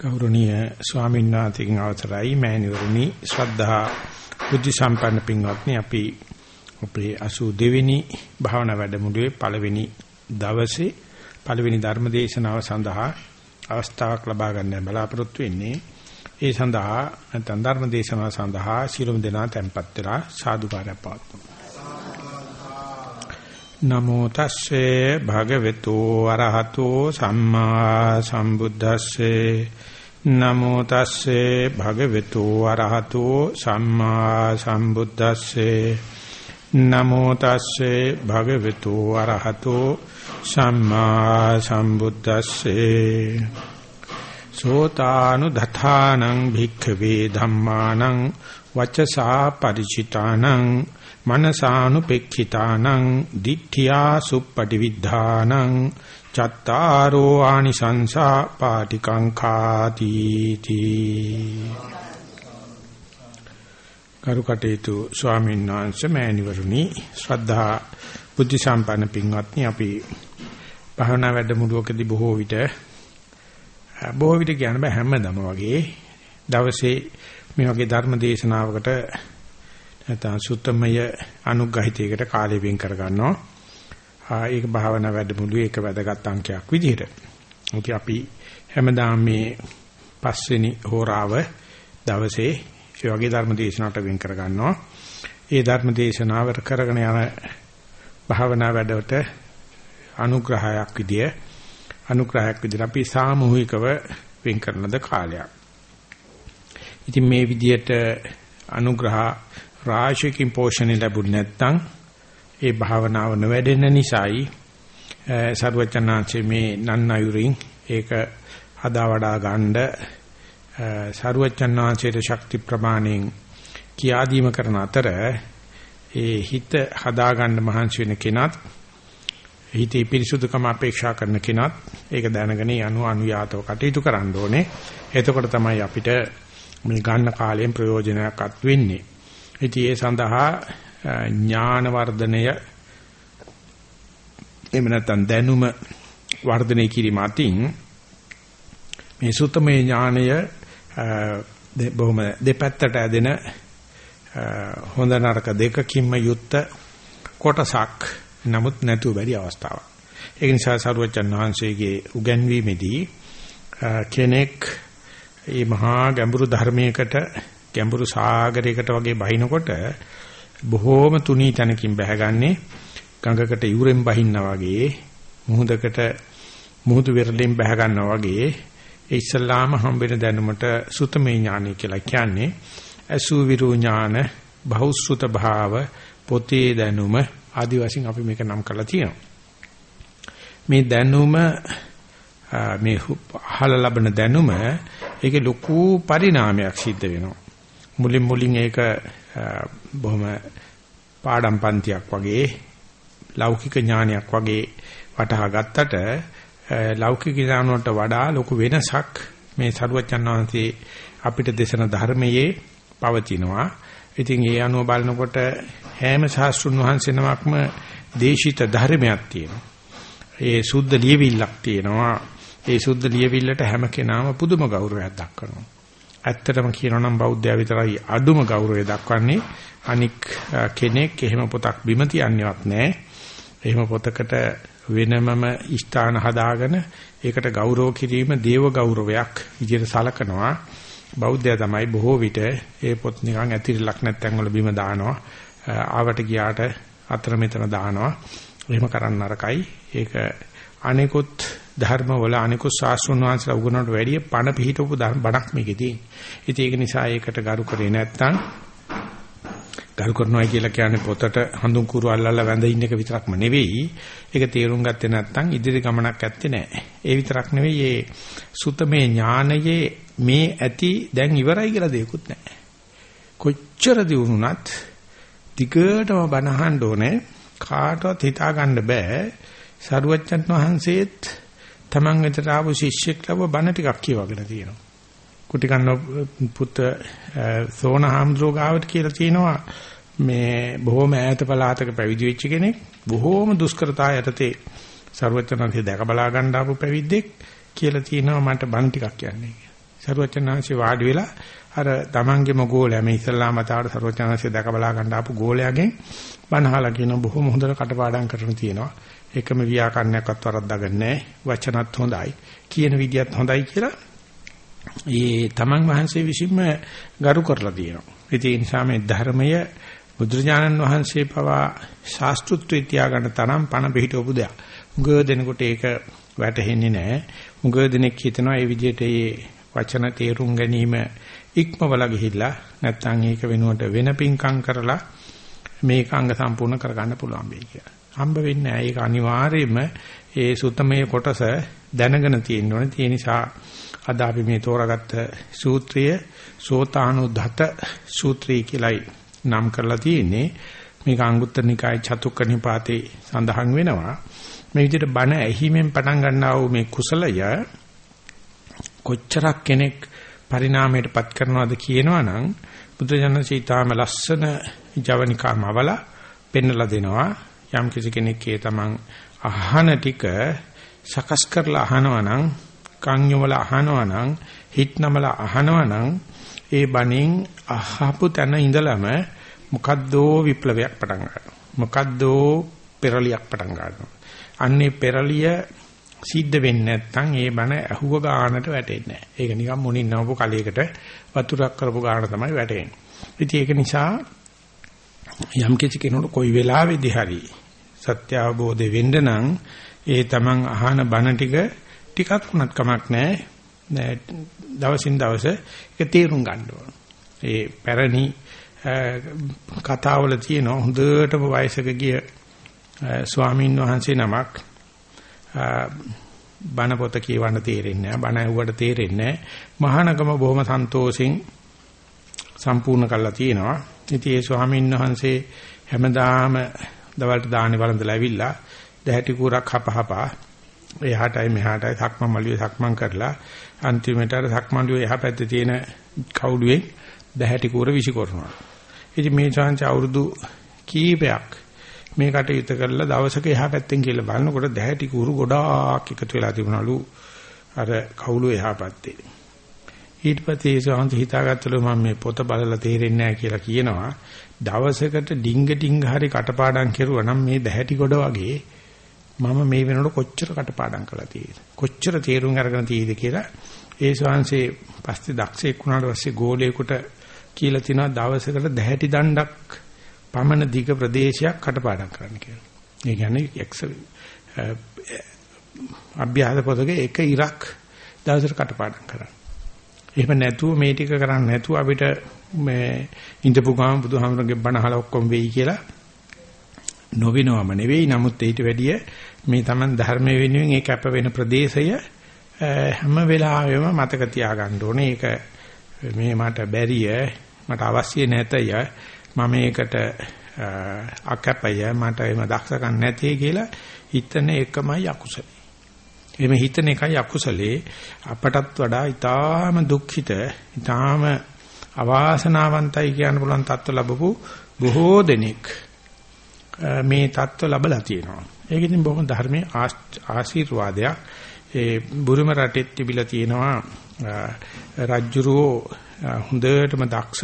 ගෞරවනීය ස්වාමීන් වහන්සේගෙන් අවසරයි. මෑණිවරණි ශ්‍රද්ධා බුද්ධ සම්පන්න පින්වත්නි අපි අපේ 82 වෙනි භාවනා වැඩමුළුවේ පළවෙනි දවසේ පළවෙනි ධර්ම දේශනාව සඳහා අවස්ථාවක් ලබා ගන්න බලාපොරොත්තු වෙන්නේ. ඒ සඳහා නැත්නම් ධර්ම දේශනාව සඳහා සිළුම් දෙනා tempත් වෙලා සාදුකාරය පවත්වමු. නමෝ තස්සේ භගවතු අරහතෝ සම්මා සම්බුද්දස්සේ. නමෝ තස්සේ භගවතු අරහතෝ සම්මා සම්බුද්දස්සේ. නමෝ තස්සේ භගවතු අරහතෝ සම්මා සම්බුද්දස්සේ. සෝතානු දථානං භික්ඛවේ ධම්මානං වචසා පරිචිතානං මනසානුපෙක්ඛිතානං දිඨියා සුප්පටිවිද්ධානං චත්තාරෝ ආනිසංසා පාටිකංඛාති තී කරුකටේතු ස්වාමීන් වහන්සේ මෑණිවරුනි ශ්‍රද්ධා බුද්ධ සම්පන්න පින්වත්නි අපි භාවනා වැඩමුළුවකදී බොහෝ විට බොහෝ විට කියන බෑ හැමදම වගේ දවසේ මේ වගේ ධර්ම දේශනාවකට නැත්නම් සුත්තමය අනුග්‍රහිතයකට කාලය වෙන් කර ගන්නවා. ඒක භාවනා වැඩමුළුවේ එක වැදගත් අංකයක් විදිහට. ඉතින් අපි හැමදාම මේ පස්වෙනි හෝරාව දවසේ ඒ වගේ ධර්ම දේශනාවට වෙන් කර ගන්නවා. ඒ ධර්ම දේශනාව කරගෙන යන භාවනා වැඩවට අනුග්‍රහයක් විදිය අනුග්‍රහයක් විදිහට අපි සාමූහිකව වෙන් කරනද කාලයක්. ඉතින් මේ විදියට අනුග්‍රහ රාශියකින් පෝෂණය ලැබුණ නැත්නම් ඒ භාවනාව නොවැඩෙන නිසායි සරුවචනාංශයේ මේ නන්නයුරින් ඒක හදා වඩා ගන්න සරුවචනාංශයේ ශක්ති ප්‍රමාණයෙන් කියාදීම කරන අතර ඒ හිත හදා ගන්න මහන්සි වෙන කෙනත් හිතේ පිරිසුදුකම අපේක්ෂා කරන කෙනත් ඒක දැනගෙන යනු අනුයාතව කටයුතු කරන්න ඕනේ. එතකොට තමයි අපිට මේ ගන්න කාලයෙන් ප්‍රයෝජනයක් අත් වෙන්නේ. ඉතින් ඒ සඳහා ඥාන වර්ධනය එහෙම නැත්නම් දැනුම වර්ධනය කිරීම අතින් මේ සුත්තමේ ඥානය බොහොම දෙපැත්තට ඇදෙන හොඳ නරක දෙකකින්ම යුක්ත කොටසක් නමුත් නැතුව බැරි අවස්ථාවක්. ඒ නිසා සරුවචන් වහන්සේගේ උගන්වීමේදී කෙනෙක් මේ මහා ගැඹුරු ධර්මයකට ගැඹුරු සාගරයකට වගේ බහිනකොට බොහෝම තුනී තැනකින් බැහැගන්නේ. ගඟකට යුරෙන් බහින්නා වගේ මුහුදකට මුහුදු වෙරළෙන් බැහැ ගන්නවා වගේ. ඒ ඉස්ලාම හම්බෙන දැනුමට සුතමේ ඥානය කියලා කියන්නේ අසු විරු ඥාන බහුසුත භාව පොතේ දැනුම ආදි වශයෙන් අපි මේක නම් කරලා තියෙනවා. මේ දැනුම මේ අහල ලබන දැනුම ඒකේ ලොකු පරිණාමයක් සිද්ධ වෙනවා. මුලින් මුලින් ඒක බොහොම පාඩම් පන්තියක් වගේ ලෞකික ඥානයක් වගේ වටහා ගත්තට ලෞකික ඥානවලට වඩා ලොකු වෙනසක් මේ සරුවචන් වහන්සේ අපිට දේශන ධර්මයේ පවතිනවා. ඉතින් ඒ අනුව බලනකොට හැම ශාස්ත්‍රුන් වහන්සේ නමක්ම දේශිත ධර්මයක් තියෙනවා. ඒ සුද්ධ ලියවිල්ලක් තියෙනවා. ඒ සුද්ධ ලියවිල්ලට හැම කෙනාම පුදුම ගෞරවයක් දක්වනවා. ඇත්තටම කියනවා නම් බෞද්ධයා විතරයි අඩුම ගෞරවය දක්වන්නේ අනික් කෙනෙක් එහෙම පොතක් බිම තියන්නේවත් නැහැ. එහෙම පොතකට වෙනමම ස්ථාන හදාගෙන ඒකට ගෞරව කිරීම දේව ගෞරවයක් විදිහට සලකනවා. බෞද්ධයා තමයි බොහෝ විට ඒ පොත් නිකන් ඇතිරිලක් නැත්නම් වල බිම දානවා. ආවට ගියාට අතර මෙතන දානවා. එහෙම කරන්න නරකයි. ඒක අනිකුත් ධර්ම වල අනිකුත් ශාස්ත්‍රඥ වහන්සේලා උගනවට වැඩිය පණ පිහිටවපු බණක් මේකේ තියෙන්නේ. ඉතින් ඒක නිසා ඒකට ගරු කරේ නැත්නම් ගරු කරනවා කියලා කියන්නේ පොතට හඳුන් කුරු අල්ලලා වැඳ ඉන්න එක විතරක්ම නෙවෙයි. ඒක තේරුම් ගත්තේ නැත්නම් ඉදිරි ගමනක් ඇත්තේ නැහැ. ඒ විතරක් නෙවෙයි මේ සුතමේ ඥානයේ මේ ඇති දැන් ඉවරයි කියලා දෙයක්වත් නැහැ. කොච්චර දිනුනත් දිගටම බනහන්න ඕනේ කාටවත් හිතා ගන්න බෑ. සරුවච්චන් වහන්සේත් Taman වෙතට ආපු ශිෂ්‍යෙක් ලව බණ ටිකක් කියවගෙන තියෙනවා. කුටි කන්න පුත් සෝන හාමුදුරුවෝ ගාවට කියලා තියෙනවා මේ බොහොම ඈත පළාතක පැවිදි වෙච්ච කෙනෙක් බොහොම දුෂ්කරතා යටතේ ਸਰවඥාන්සේ දැක බලා ගන්න ආපු පැවිද්දෙක් කියලා තියෙනවා මට බණ ටිකක් කියන්නේ. සරුවචනාංශේ වාඩි වෙලා අර තමන්ගේම ගෝලයා මේ ඉස්ලාම මතාවට සරුවචනාංශේ දැක බලා ගන්න ආපු ගෝලයාගෙන් බණහලා කියන බොහොම හොඳට කටපාඩම් කරන තියෙනවා. එකම ව්‍යාකරණයක්වත් වරද්දාගන්නේ නැහැ. වචනත් හොඳයි. කියන විදියත් හොඳයි කියලා ඒ තමන් වහන්සේ විසින්ම ගරු කරලා තියෙනවා. ඒ නිසා මේ ධර්මය බුදුරජාණන් වහන්සේ පවා ශාස්ත්‍රුත්වයේ තියාගන්න තරම් පණ පිහිටවපු දෙයක්. උගව දෙනකොට ඒක වැටහෙන්නේ නැහැ. උගව දෙනෙක් හිතනවා මේ විදිහට මේ වචන තේරුම් ගැනීම ඉක්මවල ගිහිල්ලා නැත්නම් ඒක වෙනුවට වෙන පිංකම් කරලා මේක අංග සම්පූර්ණ කරගන්න පුළුවන් වෙයි කියලා. හම්බ වෙන්නේ නැහැ. ඒක අනිවාර්යයෙන්ම ඒ සුත්තමයේ කොටස දැනගෙන තියෙන්න ඕනේ. ඒ නිසා අද අපි මේ තෝරාගත්ත සූත්‍රය සෝතානුදත සූත්‍රය කියලායි නම් කරලා තියෙන්නේ. මේක අංගුත්තර නිකාය චතුක්ක නිපාතේ සඳහන් වෙනවා. මේ විදිහට බණ ඇහිමෙන් පටන් ගන්නා වූ මේ කුසලය කොච්චරක් කෙනෙක් පරිණාමයටපත් කරනවද කියනවනම් බුදුජානක සීතාම ලස්සන ජවනිකාමවල පෙන්වලා දෙනවා. යම් කිසි කෙනෙක් ඒ තමන් අහන ටික සකස් කරලා අහනවනම් කන් යොමල අහනවනම් හිට නමල අහනවනම් ඒ බණින් අහපු තැන ඉඳලම මොකද්දෝ විප්ලවයක් පටන් ගන්නවා. මොකද්දෝ පෙරලියක් පටන් ගන්නවා. අන්නේ පෙරලිය සිද්ධ වෙන්නේ නැත්නම් ඒ බණ ඇහුව ගානට වැටෙන්නේ නැහැ. ඒක නිකන් මොනින් නවපු කලයකට වතුරක් කරපු ගාන තමයි වැටෙන්නේ. ඉතින් ඒක නිසා යම් කිසි කෙනෙකුට කොයි වෙලාවෙදී හරි සත්‍ය අවබෝධ වෙන්න නම් ඒ තමන් අහන බණ ටික ටිකක් වුණත් කමක් නැහැ. දවසින් දවස ඒක තේරුම් ගන්න ඕන. ඒ පැරණි කතාවල තියෙන හොඳටම වයසක ගිය ස්වාමීන් වහන්සේ නමක් බණ පොත කියවන්න තේරෙන්නේ නැහැ. බණ ඇහුවට තේරෙන්නේ නැහැ. මහානගම බොහොම සන්තෝෂෙන් සම්පූර්ණ කරලා තියෙනවා. ඉතින් ඒ ස්වාමීන් වහන්සේ හැමදාම දවල්ට දාන්නේ වළඳලා ඇවිල්ලා දැහැටි කුරක් හපහපා එහාටයි මෙහාටයි සක්මන් මළුවේ සක්මන් කරලා අන්තිමට අර සක්මන් මළුවේ එහා පැත්තේ තියෙන කවුළුවෙන් දැහැටි කුර විසිකරනවා. ඉතින් මේ chance අවුරුදු කීපයක් මේ කටයුතු කරලා දවසක එහා පැත්තෙන් කියලා බලනකොට දැහැටි කුරු ගොඩාක් එකතු වෙලා තිබුණලු අර කවුළුවේ එහා පැත්තේ. ඊට පස්සේ ඒ සෝහන්ත හිතාගත්තලු මම මේ පොත බලලා තේරෙන්නේ නැහැ කියලා කියනවා. දවසකට ඩිංග ඩිංග හරි කටපාඩම් කෙරුවා නම් මේ දැහැටි කොට වගේ මම මේ වෙනකොට කොච්චර කටපාඩම් කළා තියෙද කොච්චර තේරුම් අරගෙන තියෙද කියලා ඒ ශාංශේ පස්සේ දක්ෂයෙක් වුණාට පස්සේ ගෝලයකට කියලා තිනවා දවසකට දැහැටි දණ්ඩක් පමණ දිග ප්‍රදේශයක් කටපාඩම් කරන්න කියලා. ඒ කියන්නේ එක්ස අභ්‍යාස පොතක එක ඉරක් දවසට කටපාඩම් කරන්න. එහෙම නැතුව මේ ටික කරන්නේ නැතුව අපිට මේ ඉඳපු ගාම බුදුහාමුදුරගේ බණ අහලා ඔක්කොම වෙයි කියලා නොවිනවම නෙවෙයි නමුත් ඊට වැඩිය මේ Taman ධර්මයේ වෙනුවෙන් ඒ කැප වෙන ප්‍රදේශය හැම වෙලාවෙම මතක තියාගන්න ඕනේ ඒක මේ මට බැරිය මට අවශ්‍ය නැතය මම ඒකට අකපය මට එම දක්ෂකම් නැtei කියලා හිතන එකමයි අකුසලයි එහෙම හිතන එකයි අකුසලේ අපටත් වඩා ඊටාම දුක්ඛිත ඊටාම අවාසනාවන්තයි කියන්න පුළුවන් තත්ත්ව ලැබපු බොහෝ දෙනෙක් මේ තත්ත්ව ලැබලා තියෙනවා. ඒක ඉතින් බොහොම ධර්මයේ ආශිර්වාදයක්. ඒ බුරුම රටෙත් තිබිලා තියෙනවා රජ්ජුරුවෝ හොඳටම දක්ෂ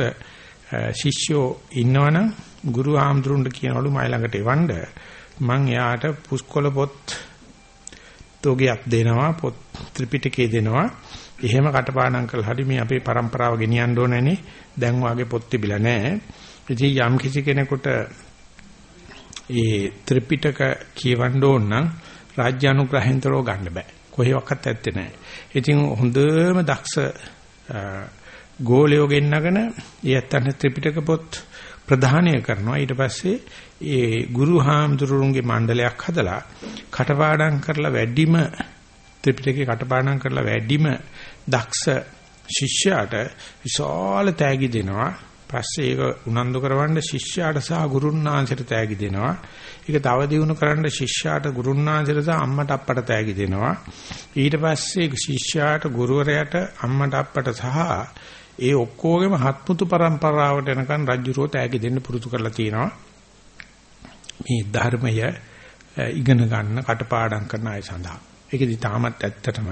ශිෂ්‍යෝ ඉන්නවනම් ගුරු ආම්ඳුරුන්ට කියනවලු මයි ළඟට එවන්න. මං එයාට පුස්කොළ පොත් තෝගයක් දෙනවා පොත් ත්‍රිපිටකේ දෙනවා. එහෙම කටපාඩම් කළා හරි මේ අපේ પરම්පරාව ගෙනියන්න ඕනනේ දැන් වාගේ පොත් තිබිලා නැහැ. ඉතින් යම් කිසි කෙනෙකුට ඒ ත්‍රිපිටක කියවන්න ඕන නම් රාජ්‍ය අනුග්‍රහෙන්තරෝ ගන්න බෑ. කොහෙවත් ඇත්තේ නැහැ. ඉතින් හොඳම දක්ෂ ගෝලයෝ ගෙන්නගෙන ඒ ඇත්තන් ත්‍රිපිටක පොත් ප්‍රධානය කරනවා. ඊට පස්සේ ඒ ගුරු හාමුදුරුවන්ගේ මණ්ඩලයක් හදලා කටපාඩම් කරලා වැඩිම ත්‍රිපිටකේ කටපාඩම් කරලා වැඩිම දක්ෂ ශිෂ්‍යයාට විශාල තෑගි දෙනවා. පස්සේ ඒක උනන්දු කරවන්න ශිෂ්‍යයාට සහ ගුරුන්නාන්සයට තෑගි දෙනවා. ඒක තව දියුණු කරන්න ශිෂ්‍යයාට ගුරුන්නාන්සයට සහ අම්මට අප්පට තෑගි දෙනවා. ඊට පස්සේ ශිෂ්‍යයාට ගුරුවරයාට අම්මට අප්පට සහ ඒ ඔක්කොගෙම හත්මුතු પરම්පරාවට එනකන් රජ්ජුරෝ තෑගි දෙන්න පුරුදු කරලා තියෙනවා. මේ ධර්මය ඉගෙන ගන්න කටපාඩම් කරන අය සඳහා. ඒකෙදි තාමත් ඇත්තටම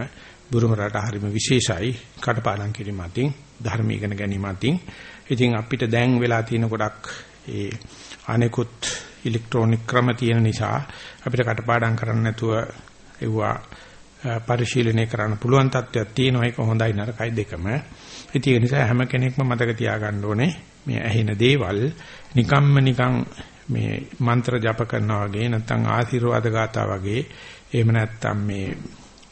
බුරුම රට හරිම විශේෂයි කටපාඩම් කිරීම අතින් ධර්ම ඉගෙන ගැනීම අතින් ඉතින් අපිට දැන් වෙලා තියෙන ගොඩක් ඒ අනෙකුත් ඉලෙක්ට්‍රොනික ක්‍රම තියෙන නිසා අපිට කටපාඩම් කරන්න නැතුව ඒවා පරිශීලනය කරන්න පුළුවන් තත්ත්වයක් තියෙනවා ඒක හොඳයි නරකයි දෙකම. ඉතින් ඒ නිසා හැම කෙනෙක්ම මතක තියාගන්න ඕනේ මේ ඇහෙන දේවල් නිකම්ම නිකං මේ මන්ත්‍ර ජප කරනවා වගේ නැත්නම් ආශිර්වාද ගාථා වගේ එහෙම නැත්නම් මේ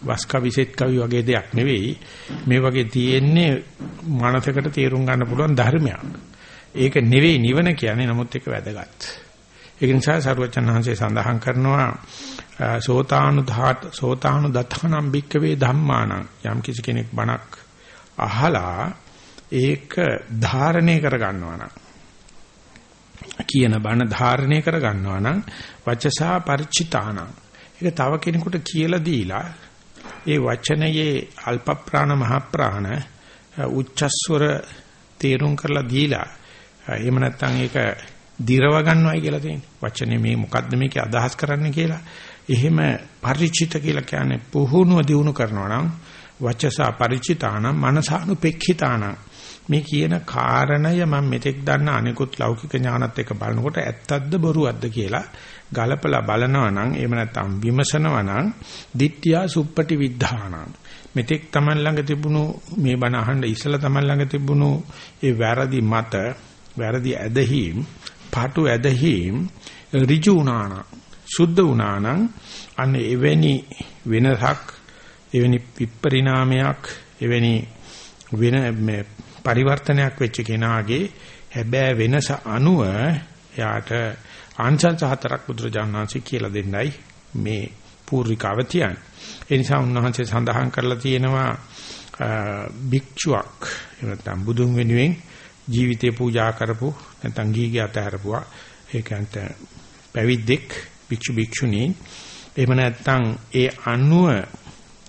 වස්කවි සෙත් කවි වගේ දෙයක් නෙවෙයි මේ වගේ තියෙන්නේ මනසකට තේරුම් ගන්න පුළුවන් ධර්මයක්. ඒක නෙවෙයි නිවන කියන්නේ නමුත් ඒක වැදගත්. ඒක නිසා සරුවචන් වහන්සේ සඳහන් කරනවා සෝතානු ධාත සෝතානු දත්තනම් බික්කවේ ධම්මානං යම් කිසි කෙනෙක් බණක් අහලා ඒක ධාරණය කර ගන්නවා නම් කියන බණ ධාරණය කර ගන්නවා නම් වචසා ಪರಿචිතාන ඒක තව කෙනෙකුට කියලා දීලා ඒ වචනයේ අල්ප ප්‍රාණ මහ ප්‍රාණ උච්චස්වර තේරුම් කරලා දීලා එහෙම නැත්නම් ඒක දිරව ගන්නවයි කියලා තියෙන්නේ. වචනේ මේ මොකද්ද මේකේ අදහස් කරන්නේ කියලා. එහෙම ಪರಿචිත කියලා කියන්නේ පුහුණුව දිනු කරනවා නම් වචසා ಪರಿචිතානම් මනසානුපෙක්ඛිතානම්. මේ කියන කාරණය මම මෙතෙක් දන්න අනිකුත් ලෞකික ඥානත් එක්ක බලනකොට ඇත්තක්ද බොරුවක්ද කියලා ගලපලා බලනවා නම් එහෙම නැත්නම් විමසනවා නම් ditthiya suppati viddhana මෙතෙක් Taman ළඟ තිබුණු මේ බණ අහන්න ඉස්සලා Taman ළඟ තිබුණු ඒ වැරදි මත වැරදි ඇදහිම් පාටු ඇදහිම් ඍජු වුණාන සුද්ධ වුණානම් අන්න එවැනි වෙනසක් එවැනි විපරිණාමයක් එවැනි වෙන මේ පරිවර්තනයක් වෙච්ච කෙනාගේ හැබෑ වෙනස අනුව එයාට ආංශංශ හතරක් බුදුරජාණන් වහන්සේ කියලා දෙන්නයි මේ පූර්විකාව තියන්නේ. ඒ නිසා උන්වහන්සේ සඳහන් කරලා තියෙනවා භික්ෂුවක් එහෙම බුදුන් වෙනුවෙන් ජීවිතේ පූජා කරපු නැත්නම් ගීගේ අතහැරපුවා ඒකන්ට පැවිද්දෙක් භික්ෂු භික්ෂුණී එහෙම නැත්නම් ඒ අනුව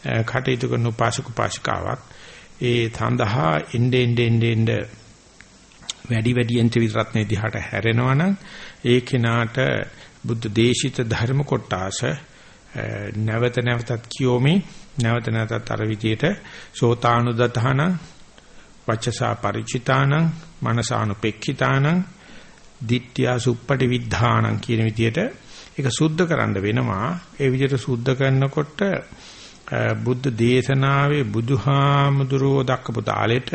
කටයුතු කරන උපාසක උපාසිකාවක්. ඒ සඳහා එnde ende ende ende වැඩි වැඩියෙන් ත්‍රිවිධ රත්නේ දිහාට හැරෙනවා නම් ඒ කෙනාට බුද්ධ දේශිත ධර්ම කොටාස නැවත නැවතත් කියෝමි. නැවත නැවතත් අර විදියට සෝතානුදතහන වචසා ಪರಿචිතානං මනසානුපෙක්ඛිතානං ditthiya suppati viddhanan කියන විදියට ඒක සුද්ධ කරන්න වෙනවා. ඒ විදියට සුද්ධ කරනකොට බුද්ධ දේශනාවේ බුදුහාමුදුරෝ දක්වපු තාලෙට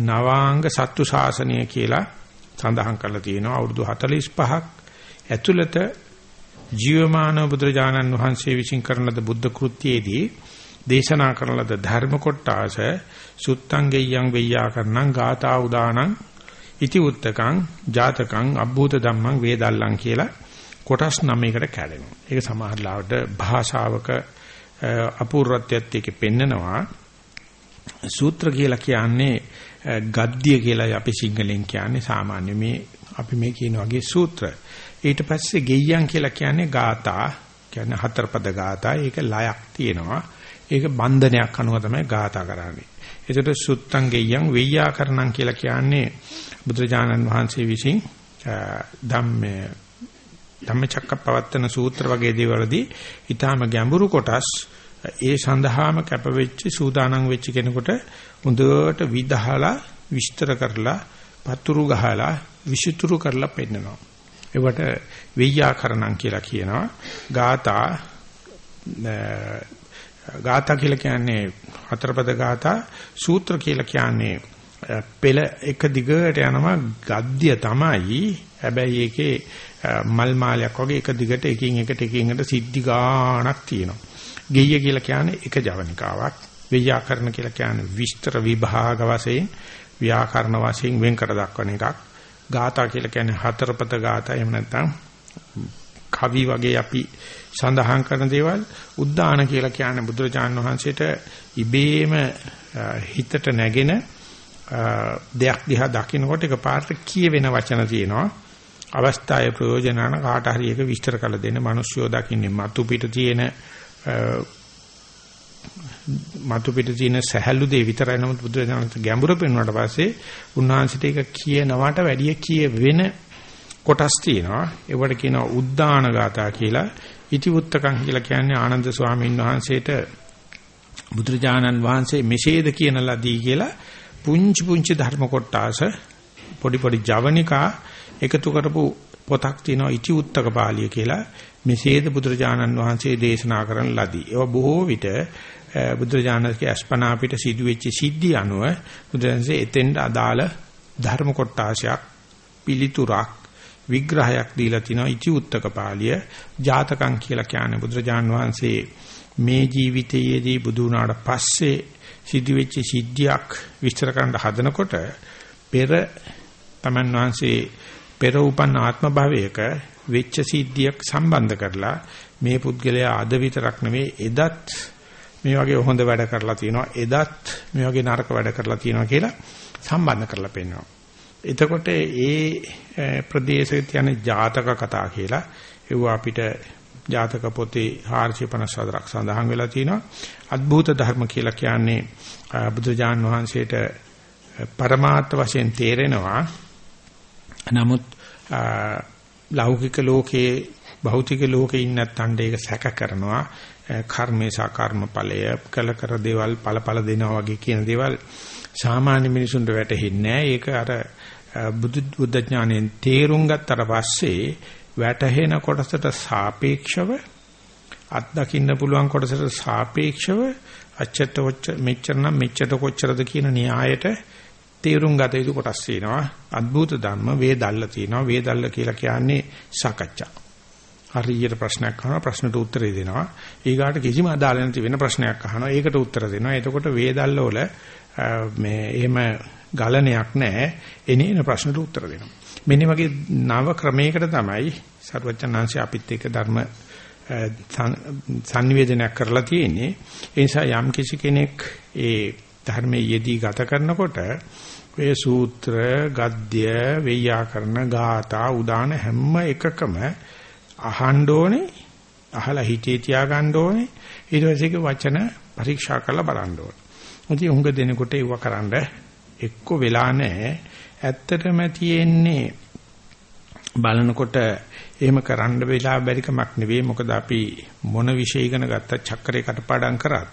නවාංග සත්තු ශාසනය කියලා සඳහන් කරලා තියෙනවා. අවුරුදු 45ක් ඇතුළත ජීවමාන බුදුරජාණන් වහන්සේ විසින් කරන ලද බුද්ධ කෘත්‍යයේදී දේශනා කරන ලද ධර්ම කොටාස සුත්තං ගෙය්‍යං වෙය්‍යාකරණං ගාථා උදානං ඉති උත්තකං ජාතකං අබ්බූත ධම්මං වේදල්ලං කියලා කොටස් 9කට කැඩෙනවා. ඒක සමහර ලාවට භාෂාවක අපූර්වත්වයත් එක්ක පෙන්නනවා. සූත්‍ර කියලා කියන්නේ ගද්‍ය කියලා අපි සිංහලෙන් කියන්නේ සාමාන්‍ය මේ අපි මේ කියන වගේ සූත්‍ර. ඊට පස්සේ ගෙය්‍යං කියලා කියන්නේ ගාථා කියන්නේ හතරපද ගාථා. ඒක ලයක් තියෙනවා. ඒක බන්ධනයක් අනුව තමයි ගාථා කරන්නේ. ඒකට සුත්තං ගෙය්‍යං වෙය්‍යාකරණං කියලා කියන්නේ බුදුරජාණන් වහන්සේ විසින් ධම්මේ ධම්මචක්කප්පවත්තන සූත්‍ර වගේ දේවල්දී ඊටාම ගැඹුරු කොටස් ඒ සඳහාම කැපවෙච්ච සූදානම් වෙච්ච කෙනෙකුට හොඳට විදහලා විස්තර කරලා පතුරු ගහලා විසුතුරු කරලා පෙන්නනවා. ඒවට වෙය්‍යාකරණම් කියලා කියනවා. ගාථා ගාථා කියලා කියන්නේ හතරපද ගාථා සූත්‍ර කියලා කියන්නේ පෙළ එක දිගට යනවා ගද්‍ය තමයි හැබැයි ඒකේ මල් මාලයක් වගේ එක දිගට එකින් එකට එකින් එකට සිද්ධි ගාණක් තියෙනවා. ගෙయ్య කියලා කියන්නේ එක ජවනිකාවක්. ව්‍යාකරණ කියලා කියන්නේ විස්තර විභාග වශයෙන් ව්‍යාකරණ වශයෙන් වෙන් කර දක්වන එකක්. ගාථා කියලා කියන්නේ හතරපත ගාථා එහෙම නැත්නම් කවි වගේ අපි සඳහන් කරන දේවල් උද්දාන කියලා කියන්නේ බුදුරජාණන් වහන්සේට ඉබේම හිතට නැගෙන දෙයක් දිහා දකින්නකොට එකපාරට කියවෙන වචන තියෙනවා. අවස්ථාවේ ප්‍රයෝජනන කාට හරි එක විස්තර කළ දෙන්න. මිනිස්සුયો දකින්නේ මතු පිට තියෙන මතු පිට තියෙන සහැල්ලු දේ විතරයි. නමුත් බුදුරජාණන් ගැඹුර පෙන්වුවාට පස්සේ උන්වහන්සේට ඒක කියනවට වැඩිය කියවෙන කොටස් තියෙනවා. ඒවට කියනවා උද්දාන ගාථා කියලා. ඉතිවුත්තකම් කියලා කියන්නේ ආනන්ද ස්වාමීන් වහන්සේට බුදුරජාණන් වහන්සේ මෙසේද කියන ලදී කියලා පුංචි පුංචි ධර්ම කොටාස පොඩි පොඩි ජවනිකා එකතු කරපු පොතක් තියෙනවා ඉති උත්තක පාළිය කියලා මෙසේද බුදුරජාණන් වහන්සේ දේශනා කරන ලදී. ඒවා බොහෝ විට බුදුරජාණන්ගේ අස්පනා පිට සිදුවෙච්ච සිද්ධි අනුව බුදුරජාණන්සේ එතෙන්ට අදාළ ධර්ම කොටාසයක් පිළිතුරක් විග්‍රහයක් දීලා තිනවා ඉති උත්තක පාළිය ජාතකම් කියලා කියන්නේ බුදුරජාණන් වහන්සේ මේ ජීවිතයේදී බුදු වුණාට පස්සේ සිදුවෙච්ච සිද්ධියක් විස්තර කරන්න හදනකොට පෙර තමන් වහන්සේ පෙර උපන් ආත්ම භවයක වෙච්ච සිද්ධියක් සම්බන්ධ කරලා මේ පුද්ගලයා අද විතරක් නෙවෙයි එදත් මේ වගේ හොඳ වැඩ කරලා තියෙනවා එදත් මේ වගේ නරක වැඩ කරලා තියෙනවා කියලා සම්බන්ධ කරලා පෙන්නනවා. එතකොට ඒ ප්‍රදේශයේ තියෙන ජාතක කතා කියලා ඒව අපිට ජාතක පොතේ 454ක් සඳහන් වෙලා තිනවා. අద్භූත ධර්ම කියලා කියන්නේ බුදුජාන් වහන්සේට පරමාර්ථ වශයෙන් තේරෙනවා. නමුත් ලෞකික ලෝකයේ භෞතික ලෝකේ ඉන්න නැත්නම් ඒක සැක කරනවා කර්මේ සාකර්ම ඵලය කල කර දේවල් ඵල ඵල දෙනවා වගේ කියන දේවල් සාමාන්‍ය මිනිසුන්ට වැටහෙන්නේ නැහැ ඒක අර බුදු බුද්ධ ඥාණයෙන් තේරුම් ගත්තට පස්සේ වැටහෙන කොටසට සාපේක්ෂව අත්දකින්න පුළුවන් කොටසට සාපේක්ෂව අච්චට මෙච්චර නම් මෙච්චර කොච්චරද කියන න්‍යායට තේරුම් ගත යුතු කොටස් තියෙනවා. අద్భుත ධර්ම වේදල්ල තියෙනවා. වේදල්ල කියලා කියන්නේ සාකච්ඡා. හරියට ප්‍රශ්නයක් අහනවා ප්‍රශ්නට උත්තර දෙනවා. ඊගාට කිසිම අදාළ නැති වෙන ප්‍රශ්නයක් අහනවා. ඒකට උත්තර දෙනවා. එතකොට වේදල්ල වල මේ එහෙම ගලණයක් නැහැ. එනේන ප්‍රශ්නට උත්තර දෙනවා. මෙන්න වගේ නව ක්‍රමයකට තමයි සර්වඥාන්සේ අපිත් එක්ක ධර්ම සංනිවේදනයක් කරලා තියෙන්නේ. ඒ නිසා යම් කිසි කෙනෙක් ඒ ධර්මයේ යෙදී ගත කරනකොට ඔය සූත්‍ර, ගද්‍ය, වේයාකරණ, ගාථා, උදාන හැම එකකම අහන්න ඕනේ, අහලා හිතේ තියාගන්න ඕනේ. ඊට පස්සේ වචන පරීක්ෂා කරලා බලන්න ඕනේ. මොකද උංග දෙනකොට ඒව කරන්න එක්ක වෙලා නැහැ. ඇත්තටම තියෙන්නේ බලනකොට එහෙම කරන්න වෙලා බැරිකමක් නෙවෙයි මොකද අපි මොන විෂය ඉගෙන ගත්තත් චක්‍රේ කටපාඩම් කරත්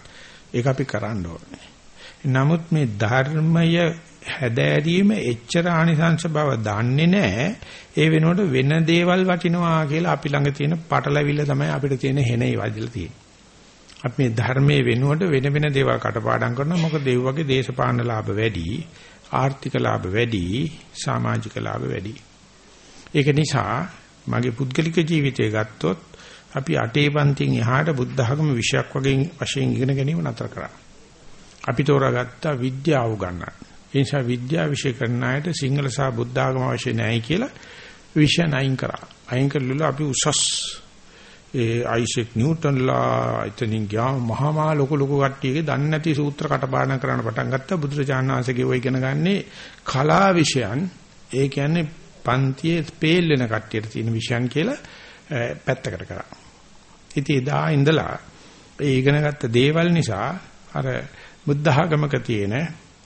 ඒක අපි කරන්න ඕනේ. නමුත් මේ ධර්මය හැදෑරීම එච්චර ආනිසංශ බව දන්නේ නැහැ. ඒ වෙනුවට වෙන දේවල් වටිනවා කියලා අපි ළඟ තියෙන පටලැවිල්ල තමයි අපිට තියෙන හෙනේ වදිලා තියෙන්නේ. අපි මේ ධර්මයේ වෙනුවට වෙන වෙන දේවල් කටපාඩම් කරනවා. මොකද ඒ වගේ දේශපාලන ලාභ වැඩි, ආර්ථික ලාභ වැඩි, සමාජික ලාභ වැඩි. ඒක නිසා මගේ පුද්ගලික ජීවිතය ගත්තොත් අපි අටේ පන්තියෙන් එහාට බුද්ධ ධර්ම විෂයක් වගේ වශයෙන් ඉගෙන ගැනීම නතර කරා. අපි තෝරාගත්ත විද්‍යාව ගන්න. ඒ නිසා විද්‍යාව විෂය කරන අයට සිංහල සහ බුද්ධ ආගම අවශ්‍ය නැහැ කියලා විෂය නයින් කරා. අයින් කළා අපි උසස් ඒ අයිසෙක් නිව්ටන්ලා එතනින් ගියා මහා මහා ලොකු ලොකු කට්ටියගේ දන්නේ නැති සූත්‍ර කටපාඩම් කරන්න පටන් ගත්තා බුදුරජාණන් වහන්සේගේ ඔය ඉගෙන ගන්නේ කලා විෂයන් ඒ කියන්නේ පන්තියේ ස්පේල් වෙන කට්ටියට තියෙන විෂයන් කියලා පැත්තකට කරා. ඉතින් එදා ඉඳලා ඒ ඉගෙනගත්ත දේවල් නිසා අර බුද්ධ ආගමක තියෙන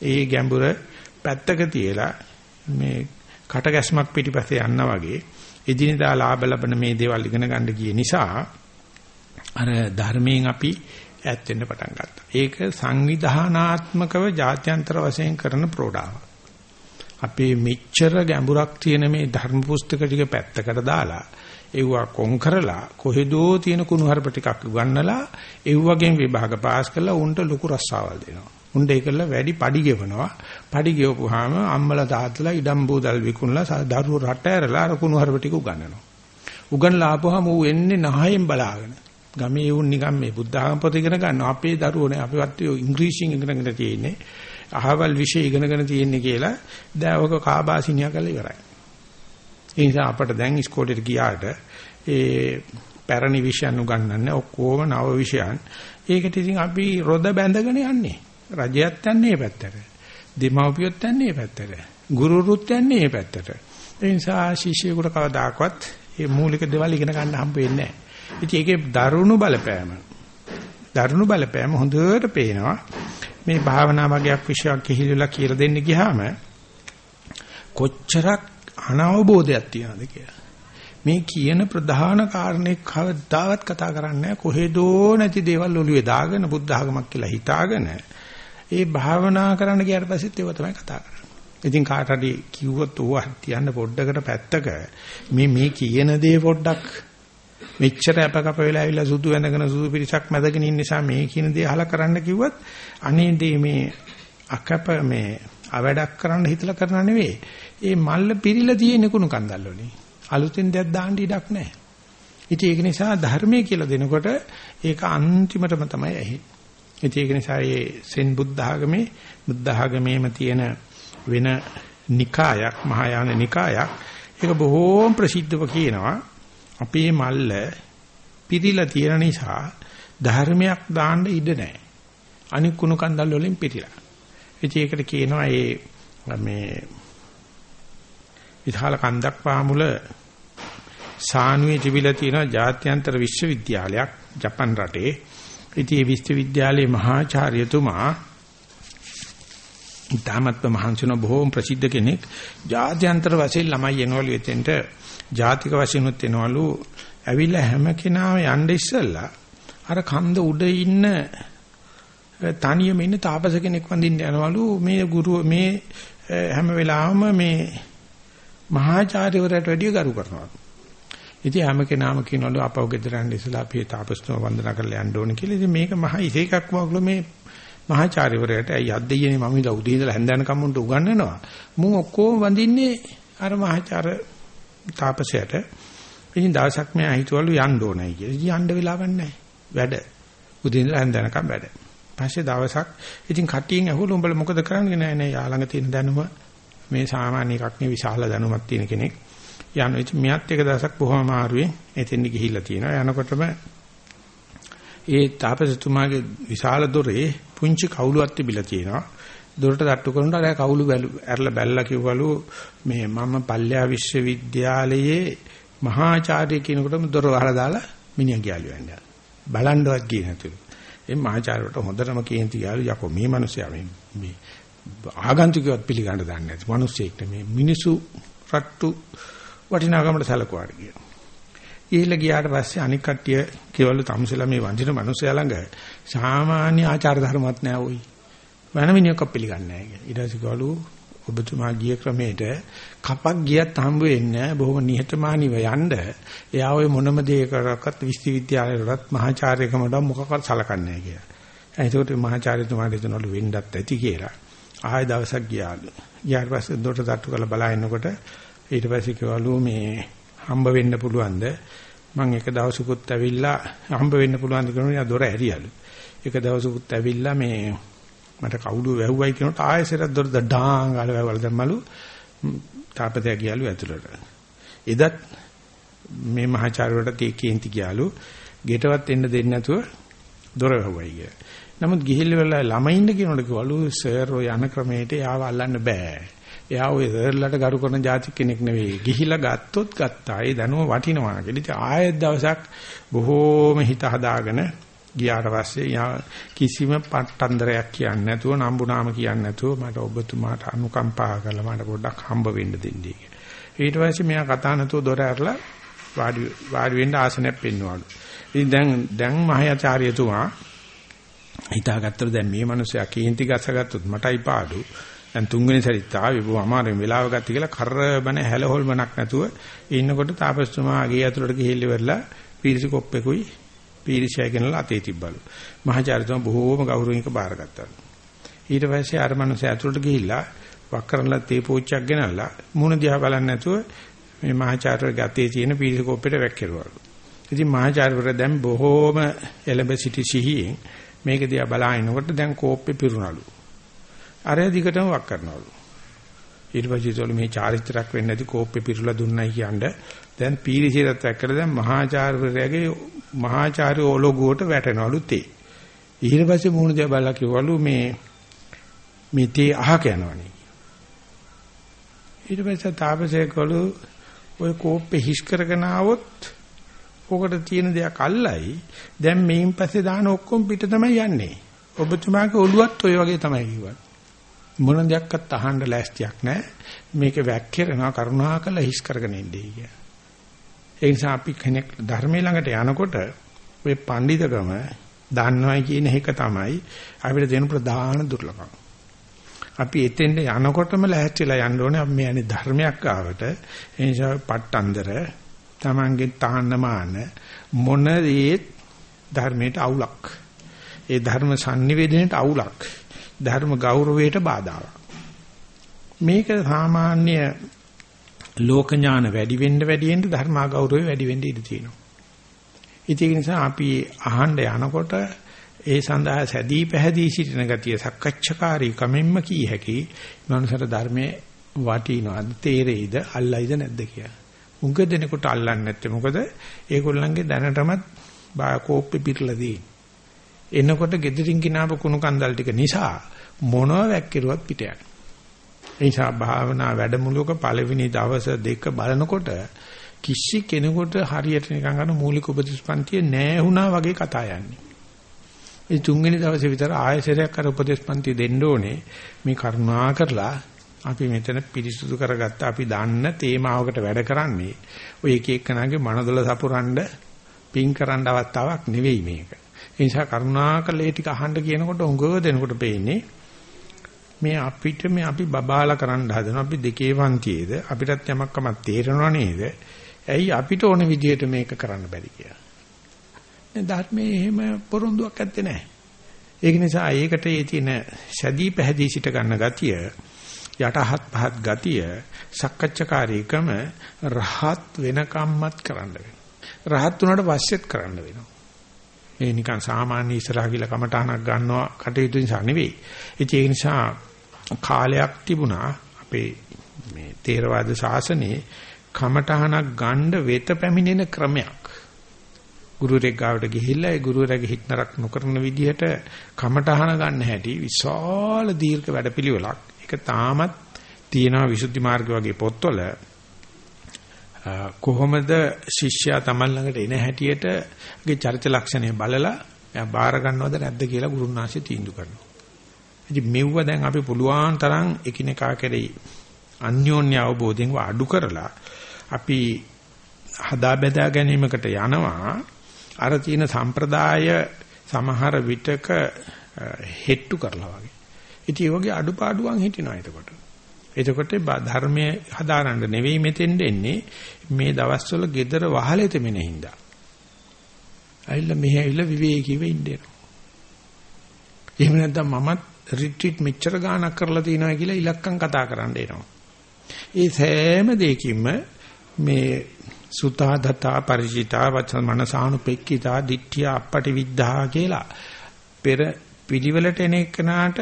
ඒ ගැඹුර පැත්තක තියලා මේ කටගැස්මක් පිටිපස්සේ යන්න වගේ එදිනදා ලාභ ලබන මේ දේවල් ඉගෙන ගන්න ගිය නිසා අර ධර්මයෙන් අපි ඈත් වෙන්න පටන් ගත්තා. ඒක සංවිධානාත්මකව ජාත්‍යන්තර වශයෙන් කරන ප්‍රෝඩාවක්. අපේ මෙච්චර ගැඹුරක් තියෙන මේ ධර්ම පුස්තක ටික පැත්තකට දාලා එව්වා කොන් කරලා කොහෙදෝ තියෙන කුණුහරුප ටිකක් ගන්නලා එව් වගේම විභාග පාස් කරලා උන්ට ලොකු රස්සාවල් දෙනවා. උන්ට ඒකල වැඩි padi ගෙවනවා. padi ගෙවපුවාම අම්මලා තාත්තලා ඉඩම් බෝදල් විකුණලා දරුවෝ රට ඇරලා අර කුණුහරුප ටික උගන්වනවා. උගන්ලා ආපුවාම ඌ එන්නේ නහයෙන් බලාගෙන. ගමේ උන් නිකන් මේ බුද්ධ ආගම පොත ඉගෙන ගන්නවා. අපේ දරුවෝනේ අපිවත් ඉංග්‍රීසියෙන් ඉගෙනගෙන තියෙන්නේ. අහවල් විෂය ඉගෙනගෙන තියෙන්නේ කියලා දැවක කාබාසිනියා කරලා ඉවරයි. ඒ නිසා අපට දැන් ඉස්කෝලේට ගියාට ඒ පැරණි විෂයන් උගන්වන්නේ ඔක්කොම නව විෂයන්. ඒකට ඉතින් අපි රොද බැඳගෙන යන්නේ. රජයත් යන්නේ මේ පැත්තට. දෙමව්පියොත් යන්නේ මේ පැත්තට. ගුරුරුත් යන්නේ මේ පැත්තට. ඒ නිසා ශිෂ්‍යයෙකුට කවදාකවත් මේ මූලික දේවල් ඉගෙන ගන්න හම්බ වෙන්නේ නැහැ. ඉතින් ඒකේ දරුණු බලපෑම. දරුණු බලපෑම හොඳට පේනවා. මේ භාවනා වගේක් විෂයක් කිහිලිලා කියලා දෙන්න ගියාම කොච්චරක් අනවබෝධයක් තියනද කියලා. මේ කියන ප්‍රධාන කාරණේ කවදාවත් කතා කරන්නේ කොහෙදෝ නැති දේවල් ඔළුවේ දාගෙන බුද්ධ ආගමක් කියලා හිතාගෙන ඒ භාවනා කරන්න ගියාට පස්සෙත් ඒව තමයි කතා කරන්නේ. ඉතින් කාට හරි කිව්වොත් ඕවා තියන්න පොඩ්ඩකට පැත්තක මේ මේ කියන දේ පොඩ්ඩක් මෙච්චර අපකප වෙලා ඇවිල්ලා සුදු වැඳගෙන සුදු පිරිසක් මැදගෙන ඉන්න නිසා මේ කියන දේ අහලා කරන්න කිව්වත් අනේ මේ අකප මේ අවඩක් කරන්න හිතලා කරනා නෙවෙයි. ඒ මල්ල පිරීලා තියෙන කුණු කන්දල් වලින්. අලුතෙන් දෙයක් දාන්න ඉඩක් නැහැ. ඉතින් ඒක නිසා ධර්මයේ කියලා දෙනකොට ඒක අන්තිමටම තමයි ඇහෙන්නේ. ඉතින් ඒක නිසා මේ සෙන් බුද්ධ ආගමේ බුද්ධ ආගමේම තියෙන වෙන නිකායක් මහායාන නිකායක් ඒක බොහෝම ප්‍රසිද්ධව කියනවා අපේ මල්ල පිරීලා තියෙන නිසා ධර්මයක් දාන්න ඉඩ නැහැ. අනික් කුණු කන්දල් වලින් පිරීලා. ඉතින් ඒකට කියනවා ඒ මේ විශාල කන්දක් පාමුල සානුවේ තිබිලා තියෙන ජාත්‍යන්තර විශ්වවිද්‍යාලයක් ජපන් රටේ. ඉතින් මේ විශ්වවිද්‍යාලයේ මහාචාර්යතුමා ඊටමත්ම මහන්සින බොහෝම ප්‍රසිද්ධ කෙනෙක්. ජාත්‍යන්තර වශයෙන් ළමයි එනවලු එතෙන්ට. ජාතික වශයෙන් උත් එනවලු. ඇවිල්ලා හැම කෙනාම යන්න ඉස්සෙල්ලා අර කන්ද උඩ ඉන්න තනියම ඉන්න තාපස කෙනෙක් වඳින්න යනවලු. මේ ගුරු මේ හැම වෙලාවෙම මේ මහාචාර්යවරයාට වැඩිය ගරු කරනවා. ඉතින් හැම කෙනාම කියනවලු අපව ගෙදර යන්න ඉස්සලා අපි තාපස්තුම වන්දනා කරලා යන්න ඕනේ කියලා. ඉතින් මේක මහා ඉසේකක් වගලු මේ මහාචාර්යවරයාට ඇයි අද්දෙයනේ මම ඉඳලා උදේ ඉඳලා හැන්දෑන කම්මුන්ට උගන්වනවා. මුන් ඔක්කොම වඳින්නේ අර මහාචාර්ය තාපසයට. ඉතින් දවසක් මෙයා හිතවලු යන්න ඕනයි කියලා. ඉතින් යන්න වෙලාවක් නැහැ. වැඩ. උදේ ඉඳලා හැන්දෑනකම් වැඩ. පස්සේ දවසක් ඉතින් කට්ටියෙන් ඇහුවලු උඹලා මොකද කරන්නේ නෑ නෑ යා ළඟ තියෙන දැනුම මේ සාමාන්‍ය එකක් නෙවෙයි විශාල දැනුමක් තියෙන කෙනෙක් යනවා. ඉතින් මෙයත් එක දවසක් බොහොම අමාරුවෙන් එතෙන්දි ගිහිල්ලා තියෙනවා. යනකොටම ඒ තාපසතුමාගේ විශාල දොරේ පුංචි කවුලුවක් තිබිලා තියෙනවා. දොරට තට්ටු කරනකොට අර කවුළු බැලු ඇරලා බැලලා කිව්වලු මේ මම පල්ලෙහා විශ්වවිද්‍යාලයේ මහාචාර්ය කෙනෙකුටම දොර වහලා දාලා මිනිහා ගියාලු යන්නේ. බලන්නවත් ගියේ නැතුළු ඒ මහාචාර්යවට හොඳටම කේන්ති ගාලු යකෝ මේ මිනිස්සයා මේ මේ ආගන්තුකවත් පිළිගන්න දන්නේ නැති මිනිස්සෙක් මේ මිනිසු රට්ටු වටිනාකමට සැලකුවාට කියන. ඊළ ගියාට පස්සේ අනික් කට්ටිය කෙවලු තමුසෙලා මේ වඳින මිනිස්සයා ළඟ සාමාන්‍ය ආචාර ධර්මවත් නැහැ ওই. වෙන මිනිහක් පිළිගන්නේ නැහැ කියලා. ඊට පස්සේ කවලු ඔබතුමා ගිය ක්‍රමයට කපක් ගියත් හම්බ වෙන්නේ බොහොම නිහතමානීව යන්න. එයා ඔය මොනම දෙයකටවත් විශ්වවිද්‍යාලයකටත් මහාචාර්යකමට මොකක්වත් සලකන්නේ නැහැ කියලා. ඒකට මහාචාර්යතුමාට එතනවල වෙන්නත් ඇති කියලා. ආයෙ දවසක් ගියාලු. ගියාට පස්සේ දොට තට්ටු කරලා බලා ඉන්නකොට ඊට පස්සේ කිව්වලු මේ හම්බ වෙන්න පුළුවන්ද? මම එක දවසකුත් ඇවිල්ලා හම්බ වෙන්න පුළුවන්ද කියනවා දොර ඇරියලු. එක දවසකුත් ඇවිල්ලා මේ මට කවුළු වැහුවයි කියනකොට ආයෙසරක් දොර ඩාං ගාලා වැහවල දැම්මලු තාපතය ගියලු ඇතුළට. එදත් මේ මහාචාර්යවරට තේ කේන්ති ගියලු ගෙටවත් එන්න දෙන්නේ නැතුව දොර වැහුවයි කිය. නමුත් ගිහිල්ලා ළමයින්ද කියනකොට කිව්වලු සර් ඔය යන ක්‍රමයට යාව අල්ලන්න බෑ. එයා ඔය සර්ලට ගරු කරන જાති කෙනෙක් නෙවෙයි. ගිහිලා ගත්තොත් ගත්තා. ඒ දැනුම වටිනවා කියලා. ඉතින් ආයෙත් දවසක් බොහෝම හිත හදාගෙන ගියාට පස්සේ කිසිම පට්ටන්දරයක් කියන්නේ නැතුව නම්බුනාම කියන්නේ නැතුව මට ඔබතුමාට අනුකම්පා කරලා මට පොඩ්ඩක් හම්බ වෙන්න දෙන්නේ කියලා. ඊට පස්සේ මෙයා කතා නැතුව දොර ඇරලා වාඩි වාඩි වෙන්න ආසනයක් පෙන්වවලු. ඉතින් දැන් දැන් මහාචාර්යතුමා හිතාගත්තලු දැන් මේ මිනිස්සයා කේන්ති ගසගත්තොත් මටයි පාඩු. දැන් තුන්වෙනි සැරිත් ආවේ බොහොම අමාරුවෙන් වෙලාව ගත්ත කියලා කරබන හැලහොල්මනක් නැතුව ඉන්නකොට තාපස්තුමා ගේ ඇතුළට ගිහිල්ලා ඉවරලා පීරිසි කොප්පෙකුයි පීරිසය ගෙනලා අතේ තිබ්බලු. මහාචාර්යතුමා බොහෝම ගෞරවණීයව බාරගත්තලු. ඊට පස්සේ අර මනුස්සයා ඇතුළට ගිහිල්ලා වක් කරලා තේ පෝච්චයක් ගෙනල්ලා මුණ දිහා බලන්නේ නැතුව මේ මහාචාර්යගේ අතේ තියෙන පීරිසි කොප්පෙට වැක්කිරුවලු. ඉතින් මහාචාර්යවරු දැන් බොහෝම එළඹ සිටි සිහියෙන් මේක දිහා බලාගෙනකොට දැන් කෝප්පේ පිරුණලු. අරය දිගටම වක් කරනවලු. ඊට පස්සේ ඒතකොට මේ චාරිත්‍රාක් වෙන්නේ නැති කෝප්පේ පිරුලා දුන්නයි කියන්නේ දැන් පීරිසියටත් එක්කලා දැන් මහාචාර්යවරයාගේ මහාචාර්ය ඔලෝගුවට වැටෙනවලු තේ. ඊට පස්සේ මූණ දිහා බලලා කිව්වලු මේ මේ තේ අහක යනවනේ. ඊට පස්සේ තාපසේකවලු ඔය කෝප්පේ හිස් කරගෙන ආවොත් ඔකට තියෙන දෙයක් අල්ලයි. දැන් මේන් පස්සේ දාන ඔක්කොම පිට තමයි යන්නේ. ඔබතුමාගේ ඔළුවත් ඔය වගේ තමයි කිව්වා. මොන දෙයක්වත් අහන්න ලෑස්තියක් නැහැ. මේක වැක්කිරෙනවා කරුණාකරලා හිස් කරගෙන ඉන්නේ කියලා. ඒ නිසා අපි කෙනෙක් ධර්මයේ ළඟට යනකොට ඔය පඬිතකම දන්නවයි කියන එක තමයි අපිට දෙන ප්‍රධාන දුර්ලභම. අපි එතෙන්ට යනකොටම ලැහැත්තිලා යන්න ඕනේ අපි මේ යන්නේ ධර්මයක් ආවට ඒ නිසා පට්ටන්දර Tamange තාන්නමාන මොන දේ ධර්මයට අවුලක්. ඒ ධර්ම sannivedanaට අවුලක්. ධර්ම ගෞරවයට බාධාවක්. මේක සාමාන්‍ය ලෝක ඥාන වැඩි වෙන්න වැඩි වෙන්න ධර්මා ගෞරවය වැඩි වෙන්න ඉඩ තියෙනවා. ඒක නිසා අපි අහන්න යනකොට ඒ සඳහා සැදී පැහැදී සිටින ගතිය සක්කච්ඡකාරී කමෙන්ම කී හැකි මනුසර ධර්මයේ වටිනවද තේරෙයිද අල්ලයිද නැද්ද කියලා. උඟ දෙනකොට අල්ලන්නේ නැත්තේ මොකද ඒගොල්ලන්ගේ දැනටමත් බාකෝප්පේ පිරලා තියෙන්නේ. එනකොට gedirin ginaapa කුණු කන්දල් ටික නිසා මොනව වැක්කිරුවත් පිට යනවා. ඒ නිසා භාවනා වැඩමුළුවක පළවෙනි දවස් දෙක බලනකොට කිසි කෙනෙකුට හරියට නිකන් අර මූලික උපදේශපන්තිය නැහැ වුණා වගේ කතා යන්නේ. ඒ තුන්වෙනි දවසේ විතර ආයෙසරයක් අර උපදේශපන්තිය දෙන්න ඕනේ. මේ කරුණා කරලා අපි මෙතන පිරිසුදු කරගත්ත අපි දන්න තේමාවකට වැඩ කරන්නේ. ඔය එක එක්කනාගේ මනදොල සපුරන්න පින් කරන්න අවස්ථාවක් නෙවෙයි මේක. ඒ නිසා කරුණාකරලා ඒ ටික අහන්න කියනකොට උඟව දෙනකොට පේන්නේ මේ අපිට මේ අපි බබාලා කරන්න හදන අපි දෙකේ පන්තියේද අපිටත් යමක් කමක් තේරෙනව නේද? ඇයි අපිට ඕන විදිහට මේක කරන්න බැරි කියලා. නේ ධර්මයේ එහෙම පොරොන්දුවක් ඇත්තේ නැහැ. ඒක නිසා ඒකට ඒ තියෙන සැදී පැහැදී සිට ගන්න ගතිය යටහත් පහත් ගතිය සක්කච්ඡකාරීකම රහත් වෙනකම්මත් කරන්න වෙනවා. රහත් වුණාට පස්සෙත් කරන්න වෙනවා. මේ නිකන් සාමාන්‍ය ඉස්සරහ කියලා කමටහනක් ගන්නවා කටයුතු නිසා නෙවෙයි. ඒ නිසා කාලයක් තිබුණා අපේ මේ තේරවාද ශාසනයේ කමටහනක් ගන්න වෙත පැමිණෙන ක්‍රමයක්. ගුරුරෙක් ගාවට ගිහිල්ලා ඒ ගුරුවරයාගේ හිටනරක් නොකරන විදිහට කමටහන ගන්න හැටි විශාල දීර්ඝ වැඩපිළිවෙලක්. ඒක තාමත් තියෙනවා විසුද්ධි මාර්ග වගේ පොත්වල කොහොමද ශිෂ්‍යයා Taman ළඟට එන හැටියට ගේ චරිත ලක්ෂණය බලලා එයා බාර ගන්නවද නැද්ද කියලා ගුරුනාංශය තීන්දුව කරනවා. ඉතින් මෙව්ව දැන් අපි පුළුවන් තරම් එකිනෙකා කෙරෙහි අන්‍යෝන්‍ය අවබෝධයෙන් අඩු කරලා අපි හදා බෙදා ගැනීමකට යනවා අර තියෙන සම්ප්‍රදාය සමහර විටක හෙට්ටු කරලා වගේ. ඉතින් ඒ වගේ අඩුපාඩුවන් හිටිනවා එතකොට. එතකොට ධර්මයේ හදාරන්න නෙවෙයි මෙතෙන්ද එන්නේ මේ දවස්වල gedara වහලෙ තෙමෙන හින්දා. ඇවිල්ලා මෙහෙ ඇවිල්ලා විවේකීව ඉන්නේ. එහෙම නැත්නම් මමත් රිට්‍රීට් මෙච්චර ගාණක් කරලා තියෙනවා කියලා ඉලක්කම් කතා කරන්න එනවා. ඒ සෑම දෙයකින්ම මේ සුතා දතා ಪರಿචිතා වචන මනසානුපෙක්කිතා දිට්ඨිය අපටි විද්ධා කියලා පෙර පිළිවෙලට එන එකනට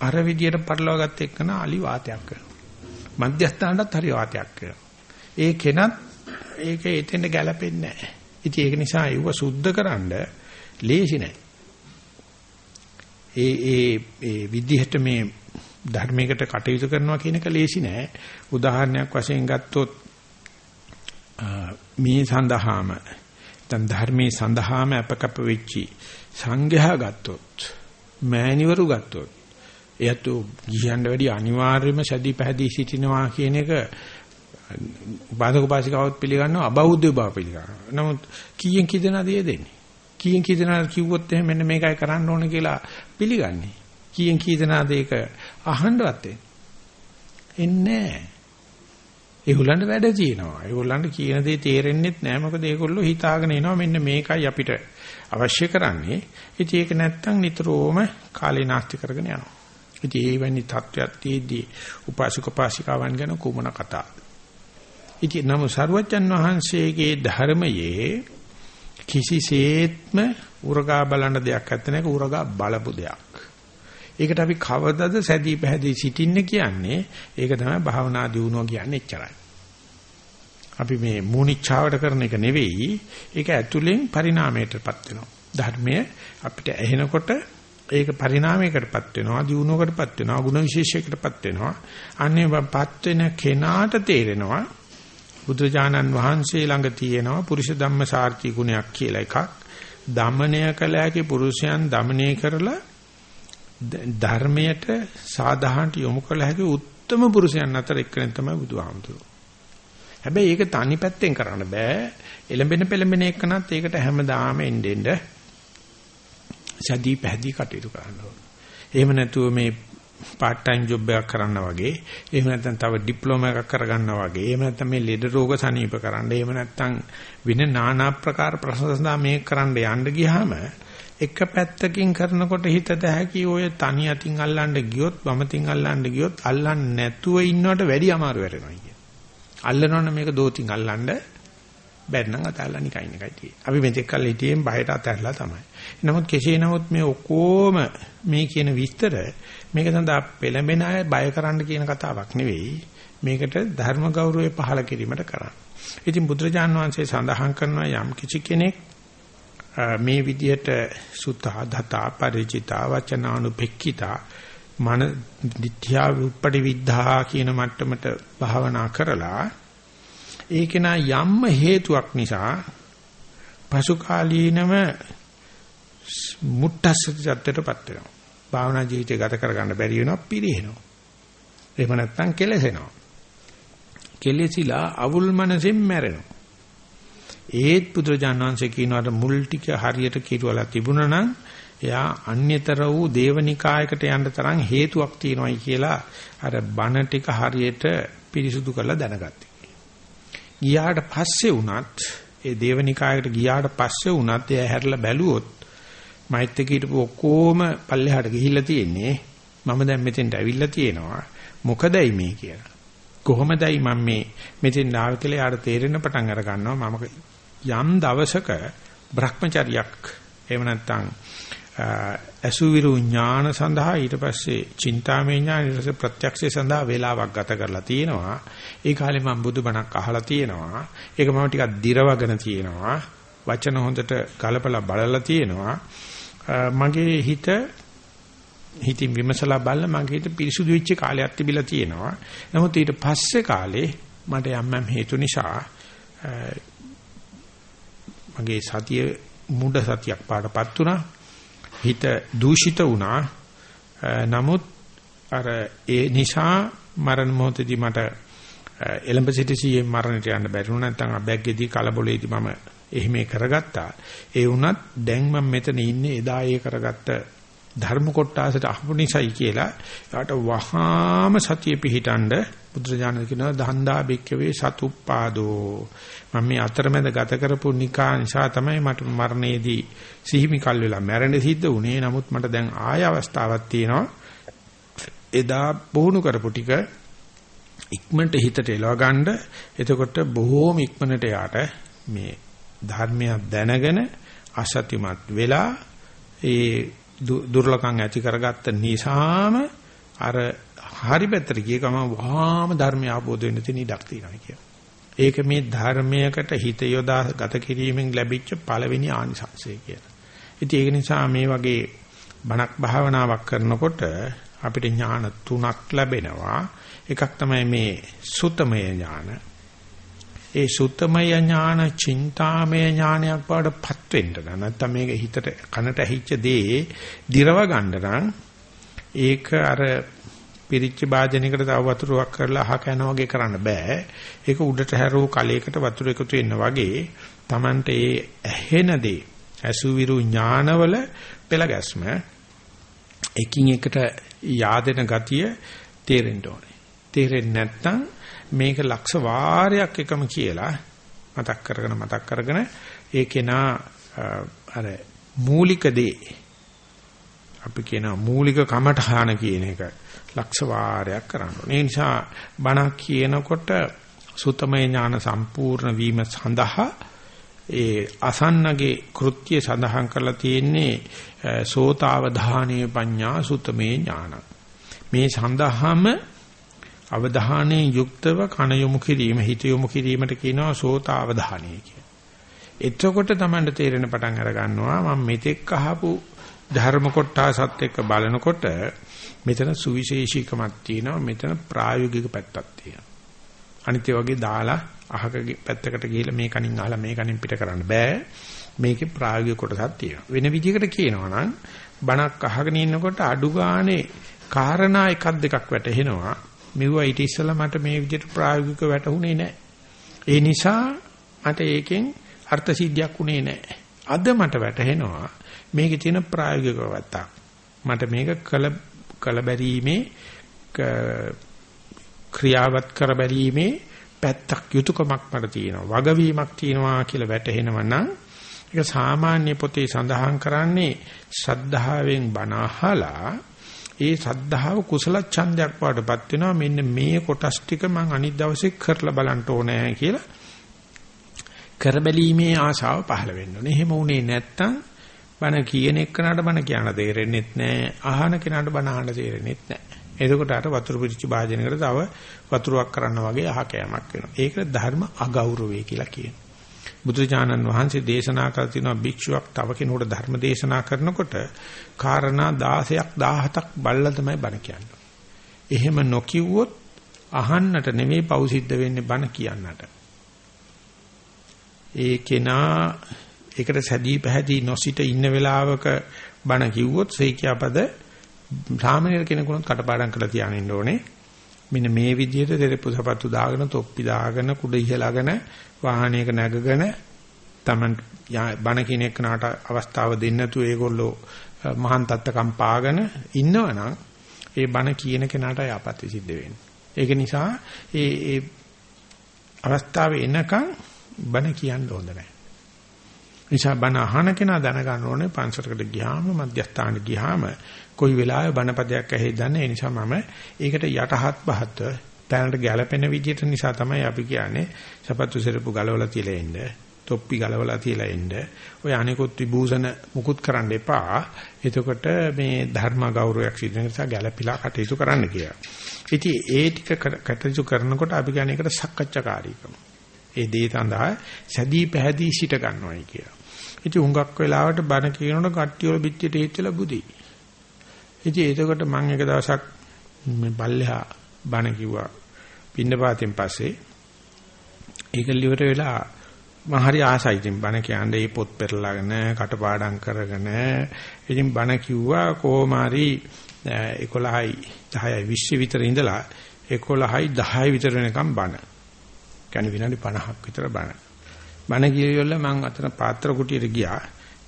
අර විදියට පටලවා ගත්ත එකන අලි වාතයක් කරනවා. මධ්‍යස්ථානටත් හරි වාතයක් කරනවා. ඒ කෙනත් ඒක එතෙන්ට ගැලපෙන්නේ නැහැ. ඉතින් ඒක නිසා ඒව සුද්ධකරනද ලේසි නැහැ ඒ ඒ ඒ විදිහට මේ ධර්මයකට කටයුතු කරනවා කියන එක ලේසි නෑ. උදාහරණයක් වශයෙන් ගත්තොත් මේ සඳහාම දැන් ධර්මයේ සඳහාම අපකප වෙච්චි සංඝයා ගත්තොත් මෑණිවරු ගත්තොත් එයත් ගියන්න වැඩි අනිවාර්යයෙන්ම සැදී පැහැදී සිටිනවා කියන එක උපාසක උපාසිකාවත් පිළිගන්නවා අබෞද්ධ බව පිළිගන්නවා. නමුත් කීයෙන් කී දෙනාද දෙන්නේ? කීයෙන් කී දෙනාද කිව්වොත් එහෙනම් මෙන්න මේකයි කරන්න ඕනේ කියලා පිළිගන්නේ. කීයෙන් කී දෙනාද ඒක අහන්නවත් එන්නේ ඒගොල්ලන්ට වැඩ තියෙනවා. ඒගොල්ලන්ට කියන දේ තේරෙන්නෙත් නෑ. මොකද ඒගොල්ලෝ හිතාගෙන එනවා මෙන්න මේකයි අපිට අවශ්‍ය කරන්නේ. ඉතින් ඒක නැත්තම් නිතරම කාලේ නාස්ති කරගෙන යනවා. ඉතින් ඒ වැනි තත්ත්වයක් තියේදී උපාසක පාසිකාවන් ගැන කුමන කතා. ඉතින් නම සරුවච්චන් වහන්සේගේ ධර්මයේ කිසිසේත්ම උරගා බලන දෙයක් නැත්නම් ඒක උරගා බලපු දෙයක්. ඒකට අපි කවදද සැදී පැහැදී සිටින්න කියන්නේ ඒක තමයි භාවනා දියුණුව කියන්නේ එච්චරයි. අපි මේ මූනිච්ඡාවට කරන එක නෙවෙයි ඒක ඇතුලෙන් පරිණාමයටපත් වෙනවා. ධර්මය අපිට ඇහෙනකොට ඒක පරිණාමයකටපත් වෙනවා දියුණුවකටපත් වෙනවා ගුණ විශේෂයකටපත් වෙනවා. අන්නේ පත් වෙන කෙනාට තේරෙනවා බුදුජානන් වහන්සේ ළඟ තියෙනවා පුරුෂ ධම්ම සාර්ථී ගුණයක් කියලා එකක්. දමණය කළ හැකි පුරුෂයන් දමණය කරලා ධර්මයට සාධාරණට යොමු කළ හැකි උත්තම පුරුෂයන් අතර එක්කෙනෙක් තමයි බුදුහාමුදුරුවෝ. හැබැයි ඒක තනි පැත්තෙන් කරන්න බෑ. එළඹෙන පෙළඹෙන එකනත් ඒකට හැමදාම එන්නේ. සදී පැහැදී කටයුතු කරන්න ඕන. එහෙම නැතුව මේ part time job එකක් කරන්න වගේ එහෙම නැත්නම් තව ඩිප්ලෝමා එකක් කරගන්න වගේ එහෙම නැත්නම් මේ ලෙඩ රෝග සනීප කරන්න එහෙම නැත්නම් වෙන নানা ප්‍රකාර ප්‍රශ්න සඳහා මේක කරන්න යන්න ගියාම එක පැත්තකින් කරනකොට හිත දැහැකි ඔය තනි අතින් අල්ලන්න ගියොත් වමතින් අල්ලන්න ගියොත් අල්ලන්නේ නැතුව ඉන්නවට වැඩි අමාරු වෙනවා කිය. අල්ලනවනේ මේක දෝතින් අල්ලන්න බැන්නම් අතල්ලා නිකන් එකයි තියෙන්නේ. අපි මෙතෙක් කල් හිටියෙන් බයට අතල්ලා තමයි. නමුත් කෙසේ නමුත් මේ ඔක්කොම මේ කියන විස්තර මේක සඳහා පෙළඹෙන අය බය කරන්න කියන කතාවක් නෙවෙයි. මේකට ධර්ම ගෞරවය පහළ කිරීමට කරන්නේ. ඉතින් බුදුරජාන් වහන්සේ සඳහන් කරනවා යම් කිසි කෙනෙක් මේ විදිහට සුතා දතා ಪರಿචිතා වචනානුපෙක්ඛිතා මන ditthya උප්පටි විද්ධා කියන මට්ටමට භාවනා කරලා ඒකේන යම්ම හේතුවක් නිසා පසු කාලීනව මුට්ටස්සට තත්ත්වයටපත් වෙනවා. භාවනා ජීවිතය ගත කරගන්න බැරි වෙනවා පිරිහෙනවා. එහෙම නැත්නම් කෙලසෙනවා. කෙලෙසිලා අවුල් මනසෙන් මැරෙනවා. ඒත් පුදුරජානංශේ කියනවාට මුල් ටික හරියට කිරුවලා තිබුණා නම් එයා අන්‍යතර වූ දේවනිකායකට යන්න තරම් හේතුවක් තියෙනවායි කියලා අර බණ ටික හරියට පිරිසුදු කරලා දැනගත්තා. ගියාට පස්සේ වුණත් ඒ දේවනිකායකට ගියාට පස්සේ වුණත් එයා හැරලා බැලුවොත් මෛත්‍රී කීටපු ඔක්කොම පල්ලෙහාට ගිහිල්ලා තියෙන්නේ මම දැන් මෙතෙන්ට ඇවිල්ලා තියෙනවා. මොකදයි මේ කියලා? කොහොමදයි මම මේ මෙතෙන් ආව කියලා යාට තේරෙන පටන් අර ගන්නවා. මම යම් දවසක Brahmacharyak එහෙම නැත්නම් අසුවිරු ඥාන සඳහා ඊට පස්සේ චින්තාමය ඥාන ඊට පස්සේ ප්‍රත්‍යක්ෂය සඳහා වේලාවක් ගත කරලා තියෙනවා. ඒ කාලේ මම බුදුබණක් අහලා තියෙනවා. ඒක මම ටිකක් දිරවගෙන තියෙනවා. වචන හොඳට ගලපලා බලලා තියෙනවා. මගේ හිත හිතින් විමසලා බලලා මගේ හිත පිරිසුදු වෙච්ච කාලයක් තිබිලා තියෙනවා. නමුත් ඊට පස්සේ කාලේ මට යම් යම් හේතු නිසා මගේ සතිය මුඩ සතියක් පාටපත් වුණා. හිත දූෂිත වුණා. නමුත් අර ඒ නිසා මරණ මොහොතදී මට එලඹ සිටිසියේ මරණයට යන්න බැරි වුණා නැත්නම් අබැග්ගේදී කලබලෙදී මම එහෙම කරගත්තා. ඒ වුණත් දැන් මම මෙතන ඉන්නේ එදා ඒ කරගත්ත ධර්ම කොටාසට අහපු නිසායි කියලා යාට වහාම සතිය පිහිටන්ඩ බුදුරජාණන් කියනවා දහන්දා බික්කවේ සතුප්පාදෝ මම මේ අතරමැද ගත කරපු නිකා නිසා තමයි මට මරණයේදී සිහිමි කල් වෙලා මැරෙන්න සිද්ධ වුණේ. නමුත් මට දැන් ආය අවස්ථාවක් තියෙනවා. එදා පුහුණු කරපු ටික ඉක්මනට හිතට එලව ගන්න. එතකොට බොහෝම ඉක්මනට යාට මේ ධර්මයක් දැනගෙන අසත්‍යමත් වෙලා ඒ දුර්ලකම් ඇති කරගත්ත නිසාම අර හරි පැත්තට ගිය ගම වහාම ධර්මය ආબોධ වෙන්න තියෙන ඉඩක් තියෙනවා කියන. ඒක මේ ධර්මයකට හිත යොදා ගත කිරීමෙන් ලැබිච්ච පළවෙනි ආනිසංසය කියලා. ඉතින් ඒක නිසා මේ වගේ බණක් භාවනාවක් කරනකොට අපිට ඥාන තුනක් ලැබෙනවා. එකක් තමයි මේ සුතමය ඥාන. ඒ සුත්තමය ඥාන, චින්තාමය ඥානයක් බවට පත් වෙන්න නැත්නම් මේක හිතට කනට ඇහිච්ච දේ දිරව ගන්න නම් ඒක අර පිරිච්ච වාදනයකට තව වතුරක් කරලා අහක යනවා වගේ කරන්න බෑ. ඒක උඩට හැරූ කලයකට වතුර එකතු වෙන්න වගේ Tamante ඒ ඇහෙන දේ අසුවිරු ඥානවල පෙළ ගැස්ම එකින් එකට yaadena ගතිය තේරෙන්න ඕනේ. තේරෙන්නේ නැත්නම් මේක ලක්ෂ වාරයක් එකම කියලා මතක් කරගෙන මතක් කරගෙන ඒකේනා අර මූලික දේ අපි කියන මූලික කමඨහන කියන එක ලක්ෂ වාරයක් කරන්න ඕනේ. ඒ නිසා බණ කියනකොට සුතමේ ඥාන සම්පූර්ණ වීම සඳහා ඒ අසන්නගේ කෘත්‍ය සඳහන් කරලා තියෙන්නේ සෝතාවධානීය පඤ්ඤා සුතමේ ඥාන. මේ සඳහාම අවධානයෙන් යුක්තව කන යොමු කිරීම හිත යොමු කිරීමට කියනවා සෝතාවධානය කියලා. එතකොට තමයි තේරෙන පටන් අර ගන්නවා මම මෙතෙක් අහපු ධර්ම කොටසත් එක්ක බලනකොට මෙතන සුවිශේෂීකමක් තියෙනවා මෙතන ප්‍රායෝගික පැත්තක් තියෙනවා. අනිත් වගේ දාලා අහක පැත්තකට ගිහිල්ලා මේ කනින් අහලා මේ කනින් පිට කරන්න බෑ. මේකේ ප්‍රායෝගික කොටසක් තියෙනවා. වෙන විදිහකට කියනවා නම් බණක් අහගෙන ඉන්නකොට අඩු ගානේ කාරණා එකක් දෙකක් වැටහෙනවා. මෙවුවා ඊට ඉස්සෙල්ලා මට මේ විදිහට ප්‍රායෝගිකව වැටහුනේ නැහැ. ඒ නිසා මට ඒකෙන් අර්ථ සිද්ධියක් උනේ නැහැ. අද මට වැටහෙනවා මේකේ තියෙන ප්‍රායෝගික වත්තක්. මට මේක කල කල බැරීමේ ක්‍රියාවත් කර බැරීමේ පැත්තක් යුතුයකමක් මට තියෙනවා. වගවීමක් තියෙනවා කියලා වැටහෙනවා නම් ඒක සාමාන්‍ය පොතේ සඳහන් කරන්නේ ශ්‍රද්ධාවෙන් බණ අහලා ඒ ශ්‍රද්ධාව කුසල ඡන්දයක් වඩපත් වෙනවා මෙන්න මේ කොටස් ටික මම අනිත් දවසේ කරලා බලන්න ඕනේ කියලා කරබැලීමේ ආශාව පහළ වෙන්න ඕනේ. එහෙම වුණේ නැත්තම් බණ කියන එක්කනට බණ කියන්න තේරෙන්නෙත් නැහැ. අහන කෙනාට බණ අහන්න තේරෙන්නෙත් නැහැ. එතකොට අර වතුර පිටිච්ච භාජනයකට තව වතුරක් කරන්න වගේ අහකෑමක් වෙනවා. ඒකට ධර්ම අගෞරවය කියලා කියනවා. බුදුරජාණන් වහන්සේ දේශනා කළ තියෙනවා භික්ෂුවක් තව කෙනෙකුට ධර්ම දේශනා කරනකොට කාරණා 16ක් 17ක් බල්ලා තමයි බණ කියන්නේ. එහෙම නොකියුවොත් අහන්නට නෙමෙයි පෞසිද්ධ වෙන්නේ බණ කියන්නට. ඒ කෙනා ඒකට සැදී පැහැදී නොසිට ඉන්න වෙලාවක බණ කිව්වොත් සේකියාපද සාමාන්‍ය කෙනෙකුට කටපාඩම් කරලා තියාගෙන ඕනේ. මෙන්න මේ විදිහට දෙරපු සපත්තු දාගෙන තොප්පි දාගෙන කුඩ ඉහලාගෙන වාහනයක නැගගෙන Taman බණ කියන එකනට අවස්ථාව දෙන්න නැතුව ඒගොල්ලෝ මහාන් තත්ත්කම් පාගෙන ඉන්නවනම් ඒ බණ කියන කෙනාට යපත් සිද්ධ වෙන්නේ. ඒක නිසා ඒ ඒ අවස්ථාවේ එනකන් බණ කියන්න හොඳ නැහැ. නිසා බණ අහන කෙනා දැනගන්න ඕනේ පන්සලකට ගියාම මධ්‍යස්ථානෙ ගියාම කොයි වෙලාවෙ බණපදයක් ඇහි දන්නේ ඒ නිසා මම ඒකට යටහත් පහත් තැනට ගැළපෙන විදිහට නිසා තමයි අපි කියන්නේ සපත්තු සෙරපු ගලවලා තියලා ඉන්න තොප්පි ගලවලා තියලා ඉන්න ඔය අනිකුත් විභූෂණ මුකුත් කරන්න එපා. එතකොට මේ ධර්ම ගෞරවයක් සිදු වෙන නිසා ගැළපිලා කටයුතු කරන්න කියලා. ඉතින් ඒ ටික කටයුතු කරනකොට අපි කියන්නේ ඒකට සක්කච්ඡාකාරීකම. ඒ දේ සඳහා සැදී පැහැදී සිට ගන්නවයි කියලා. ඉතින් හුඟක් වෙලාවට බණ කියනකොට කට්ටිය වල පිටියට හේච්චලා බුදි. ඉතින් එතකොට මම එක දවසක් මේ බල්ලෙහා බණ කිව්වා පින්නපාතෙන් පස්සේ ඒක liver වෙලා මම හරි ආසයි ඉතින් බණ කියන්නේ මේ පොත් පෙරලාගෙන කටපාඩම් කරගෙන ඉතින් බණ කිව්වා කොහොමාරි 11යි 10යි 20 විතර ඉඳලා 11යි 10යි විතර වෙනකම් බණ. කියන්නේ විනාඩි 50ක් විතර බණ. බණ කියවිල්ල මම අතන පාත්‍ර කුටියට ගියා.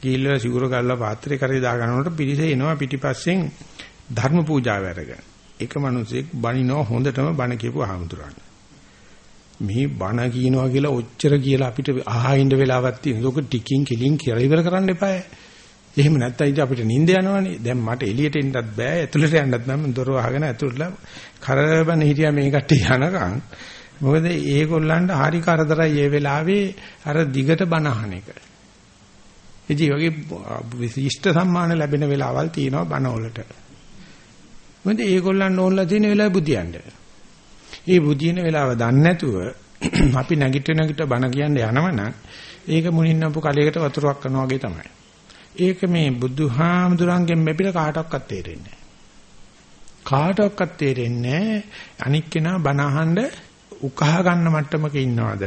ගිහිල්ලා සිවුර ගල්ලා පාත්‍රේ කරේ දා ගන්නකොට පිරිස එනවා පිටිපස්සෙන් ධර්ම පූජාව අරගෙන. එක මිනිසෙක් බණිනව හොඳටම බණ කියපු ආහඳුරන්න. මේ බණ කියනවා කියලා ඔච්චර කියලා අපිට අහා ඉන්න වෙලාවක් තියෙනවා. ඒක ටිකින් කිලින් කියලා ඉවර කරන්න එපායි. එහෙම නැත්නම් ඉතින් අපිට නිින්ද යනවනේ. දැන් මට එළියට එන්නත් බෑ. ඇතුළට යන්නත් නම් දොර වහගෙන ඇතුළට කරබන හිටියා මේ කට්ටිය යනකම්. මොකද ඒගොල්ලන්ට හරි කරදරයි මේ වෙලාවේ අර දිගට බණ අහන එක. ඉතින් වගේ විශිෂ්ට සම්මාන ලැබෙන වෙලාවල් තියෙනවා බණවලට. මොකද ඒගොල්ලන් ඕනලා තියෙන වෙලාව බුදියන්න. ඒ බුදින වෙලාව දන්නේ නැතුව අපි නැගිට නැගිට බණ කියන්න යනවනම් ඒක මුණින් අපු කලයකට වතුරක් කරනවා වගේ තමයි. ඒක මේ බුදුහාමුදුරන්ගෙන් මෙපිට කාටවත් තේරෙන්නේ නැහැ. කාටවත් තේරෙන්නේ අනික් කෙනා බණ අහන්න උකහා ගන්න මට්ටමක ඉන්නවද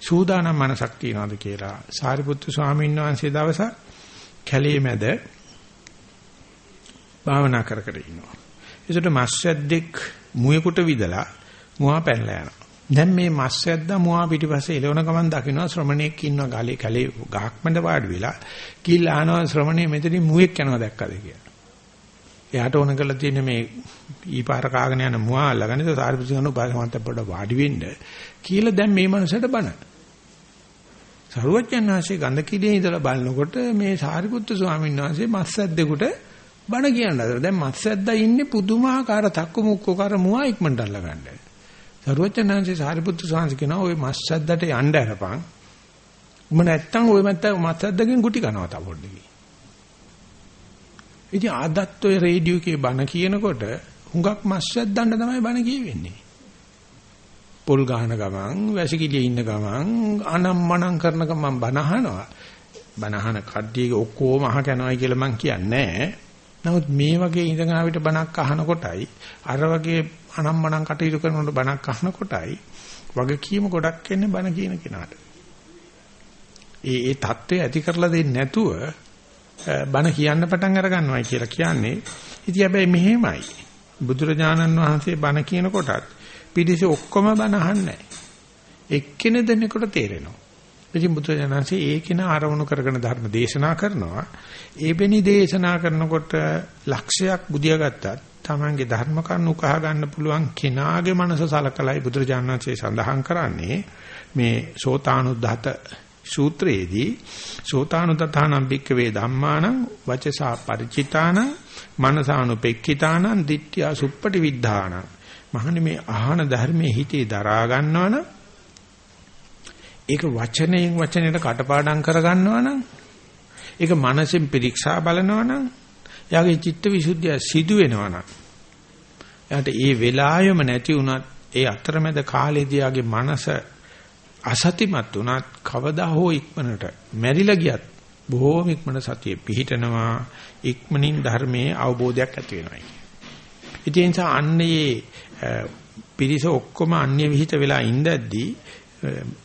සූදානම් මනසක් තියනවද කියලා සාරිපුත්තු ස්වාමීන් වහන්සේ දවසක් කැලේ මැද භාවනා කර කර ඉන්නවා. ඒසට මස්සැද්දෙක් මුවෙකුට විදලා මුවා පැනලා යනවා. දැන් මේ මස්සැද්දා මුවා පිටිපස්සේ එළවන ගමන් දකින්න ශ්‍රමණෙක් ඉන්නවා ගාලේ කැලේ ගහක් මැද වාඩි වෙලා කිල්ල අහනවා ශ්‍රමණේ මෙතනින් මුවෙක් යනවා දැක්කද කියලා. එයාට ඕන කරලා තියෙන මේ ඊපාර කාගෙන යන මුවා අල්ලගන්නද සාරිපුත්තු කියන උපාසකවන්ත පොඩ වාඩි වෙන්න කියලා දැන් මේ මනුස්සයට බණ. සරුවච්චන් වහන්සේ ගඳ කිඩේ ඉඳලා බලනකොට මේ සාරිපුත්තු ස්වාමීන් වහන්සේ මස්සැද්දෙකුට බණ කියන්න හදලා. දැන් මස්සැද්දා ඉන්නේ පුදුමාකාර තක්කු මුක්කු කර මුවා ඉක්මනට අල්ලගන්න. සරුවච්චන් වහන්සේ සාරිපුත්තු ස්වාමීන් කියනවා ඔය මස්සැද්දට යන්න අරපන්. උඹ නැත්තම් ඔය මත්තම මස්සැද්දගෙන් ගුටි කනවා තව පොඩ්ඩක්. ඉතින් ආදත් ඔය රේඩියෝ එකේ බණ කියනකොට හුඟක් මස්සැද්දන්න තමයි බණ කියවෙන්නේ. පොල් ගහන ගමන්, වැසිකිළියේ ඉන්න ගමන්, අනම්මනම් කරන ගමන් බණ අහනවා. බණ අහන කඩියේ ඔක්කොම අහ කනවායි කියලා මං කියන්නේ නමුත් මේ වගේ ඉඳගෙන ආවිත බණක් අහන කොටයි අර වගේ අනම්මනම් කටයුතු කරනකොට බණක් අහන කොටයි වගකීම ගොඩක් එන්නේ බණ කියන කෙනාට. ඒ ඒ தත්ත්වය ඇති කරලා දෙන්නේ නැතුව බණ කියන්න පටන් අර ගන්නවයි කියලා කියන්නේ. ඉතින් හැබැයි මෙහෙමයි. බුදුරජාණන් වහන්සේ බණ කියන කොටත් පිටිස ඔක්කොම බණ අහන්නේ එක්කෙනෙක් දෙන්නෙකුට තේරෙනවා. ඉතින් බුදුරජාණන්සේ ඒකින ආරවණු කරගෙන ධර්ම දේශනා කරනවා. ඒ බෙනි දේශනා කරනකොට ලක්ෂයක් බුදියා ගත්තත් තමන්ගේ ධර්ම කරුණු කහ ගන්න පුළුවන් කෙනාගේ මනස සලකලයි බුදුරජාණන්සේ සඳහන් කරන්නේ මේ සෝතානුද්ධත සූත්‍රයේදී සෝතානුතථානම් භික්කවේ ධම්මානං වචසා ಪರಿචිතානං මනසානුපෙක්ඛිතානං ditthiya suppati viddhානං මහණනි මේ අහන ධර්මයේ හිතේ දරා ගන්නවනම් ඒක වචනයෙන් වචනයට කටපාඩම් කර ගන්නවනම් ඒක මනසෙන් පිරික්සා බලනවනම් යාගේ චිත්ත විසුද්ධිය සිදු වෙනවනම් එයාට ඒ වෙලාවෙම නැති වුණත් ඒ අතරමැද කාලේදී යාගේ මනස අසතිමත් වුණත් කවදා හෝ ඉක්මනට මැරිලා ගියත් බොහෝම ඉක්මන සතිය පිහිටනවා ඉක්මනින් ධර්මයේ අවබෝධයක් ඇති වෙනවා කියන්නේ. ඒ නිසා අන්නේ පිරිස ඔක්කොම අන්‍ය විහිිත වෙලා ඉඳද්දී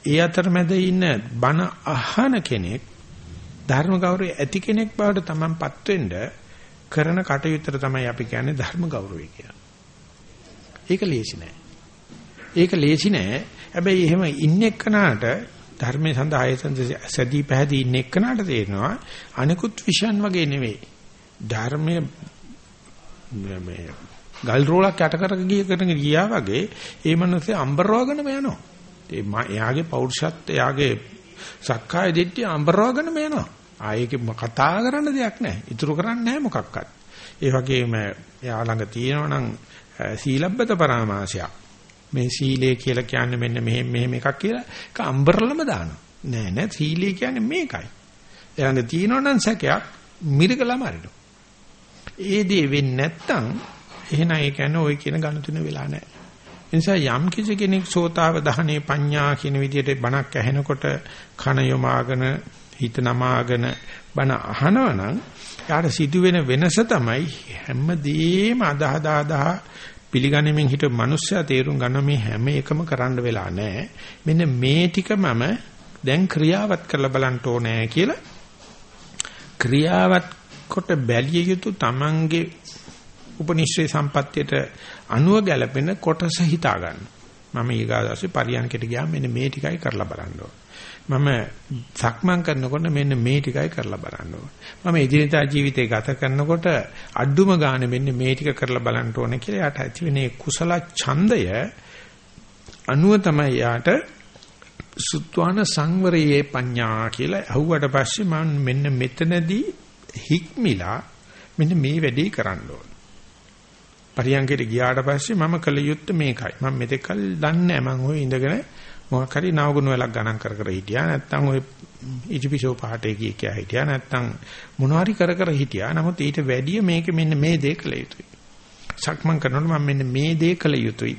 ඒ අතරමැද ඉන්න බණ අහන කෙනෙක් ධර්ම ගෞරවය ඇති කෙනෙක් බවට තමන්පත් වෙන්න කරන කටයුත්තට තමයි අපි කියන්නේ ධර්ම ගෞරවය කියලා. ඒක ලේසි නෑ. ඒක ලේසි නෑ. හැබැයි එහෙම ඉන්න එක්කනට ධර්මයේ සඳහා ආයතන සැදී පැහැදී ඉන්න එක්කනට තේරෙනවා අනිකුත් විෂයන් වගේ නෙවෙයි. ධර්මයේ මේ ගල් රෝලක් යට කර ගිය කරගෙන ගියා වගේ ඒ මනසේ අම්බරවගෙනම යනවා. ඒ එයාගේ පෞරුෂත්වය එයාගේ සක්කාය දිට්ඨිය අම්බරවගෙනම යනවා. ආයේක කතා කරන්න දෙයක් නැහැ. ඉතුරු කරන්නේ නැහැ මොකක්වත්. ඒ වගේම එයා ළඟ තියෙනවා නම් සීලබ්බත පරාමාසයක්. මේ සීලය කියලා කියන්නේ මෙන්න මෙහෙම මෙහෙම එකක් කියලා ඒක අම්බරලම දානවා. නෑ නෑ සීලය කියන්නේ මේකයි. එයාගේ තියෙනවා නම් සැකයක් මිරිකලම අරිනවා. ඒ දේ වෙන්නේ නැත්තම් එහෙනම් ඒ කියන්නේ ওই කියන ගණතුන වෙලා නැහැ. ඒ නිසා යම් කිසි කෙනෙක් සෝතාව දහනේ පඤ්ඤා කියන විදිහට බණක් ඇහෙනකොට කන යොමාගෙන හිත නමාගෙන බණ අහනවනම් යාට සිදුවෙන වෙනස තමයි හැමදේම අදහ දාදා පිළිගැනීමෙන් හිට මිනිස්සයා තේරුම් ගන්න මේ හැම එකම කරන්න වෙලා නැහැ. මෙන්න මේ ටික මම දැන් ක්‍රියාවත් කරලා බලන්න ඕනේ කියලා ක්‍රියාවත් කොට බැලිය යුතු Tamange උපනිශ්‍රේ සම්පත්තියට අනුව ගැලපෙන කොටස හිතා ගන්න. මම ඊගාදාසේ පරියන්කට ගියාම මෙන්න මේ ටිකයි කරලා බලන්න ඕන. මම සක්මන් කරනකොට මෙන්න මේ ටිකයි කරලා බලන්න ඕන. මම එදිනදා ජීවිතේ ගත කරනකොට අඩුම ගානේ මෙන්න මේ ටික කරලා බලන්න ඕනේ කියලා යාට ඇති වෙන කුසල ඡන්දය අනුව තමයි යාට සුත්වාන සංවරයේ පඤ්ඤා කියලා අහුවට පස්සේ මම මෙන්න මෙතනදී හික්මිලා මෙන්න මේ වැඩේ කරන්න ඕන. පරියංගයට ගියාට පස්සේ මම කළ යුත්තේ මේකයි. මම මෙතෙක් කල් දන්නේ නැහැ මම ওই ඉඳගෙන මොකක් හරි නවගුණ වලක් ගණන් කර කර හිටියා නැත්නම් ওই ඉජිපිසෝ පහටේ කිය කියා හිටියා නැත්නම් මොනවාරි කර කර හිටියා. නමුත් ඊට වැඩිය මේක මෙන්න මේ දේ කළ යුතුයි. සක්මන් කරනකොට මම මෙන්න මේ දේ කළ යුතුයි.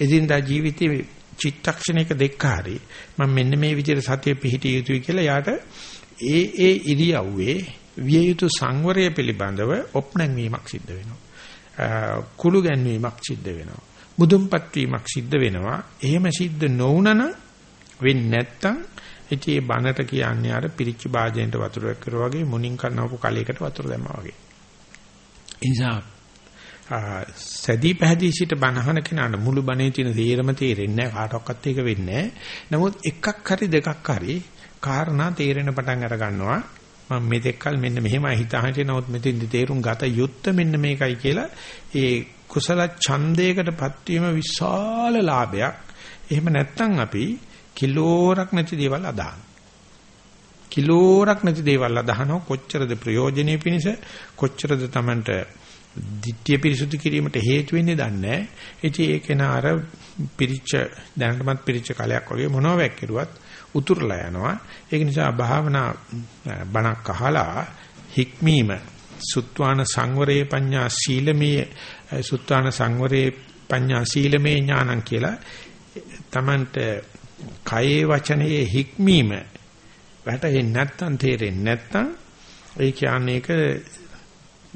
එදිනදා ජීවිතයේ චිත්තක්ෂණයක දෙක්කාරි මම මෙන්න මේ විදිහට සතිය පිහිටිය යුතුයි කියලා යාට ඒ ඒ ඉරියව්වේ විය යුතු සංවරය පිළිබඳව ඔප්නැංවීමක් සිද්ධ වෙනවා. කුළු ගැන්වීමක් සිද්ධ වෙනවා. මුදුන්පත් වීමක් සිද්ධ වෙනවා. එහෙම සිද්ධ නොවුනන වෙන්නේ නැත්තම් ඉතින් ඒ බනට කියන්නේ අර පිරිච්ච භාජනයට වතුර කරුවා වගේ මුණින් කරනවපු කලයකට වතුර දැම්මා වගේ. ඉන්සා සැදී පැහැදී සිට බනහන කෙනාට මුළු බනේ තියෙන තේරම තේරෙන්නේ නැහැ කාටවත් ඒක වෙන්නේ. නමුත් එකක් හරි දෙකක් හරි කාරණා තේරෙන පටන් අර ගන්නවා. මම මෙතෙක්කල් මෙන්න මෙහෙමයි හිතාහිටිය නමුත් මෙතෙන්දි තේරුම් ගත යුත්තේ මෙන්න මේකයි කියලා ඒ කුසල ඡන්දයකටපත් වීම විශාල ලාභයක්. එහෙම නැත්නම් අපි කිලෝරක් නැති දේවල් අදහන. කිලෝරක් නැති දේවල් අදහනවා කොච්චරද ප්‍රයෝජනෙයි පිණිස කොච්චරද Tamanට ditthිය පිරිසුදු කිරීමට හේතු වෙන්නේ දන්නේ නැහැ. ඉතින් ඒක නාර පිරිච්ච දැනටමත් පිරිච්ච කලයක් වගේ මොනව වැක්කිරුවත් උතුරලා යනවා. ඒක නිසා භාවනා බණක් අහලා හික්මීම සුත්වාන සංවරේ පඤ්ඤා සීලමේ සුත්වාන සංවරේ පඤ්ඤා සීලමේ ඥානං කියලා තමන්ට කයේ වචනයේ හික්මීම වැටෙන්නේ නැත්තම් තේරෙන්නේ නැත්තම් ඒ කියන්නේ ඒක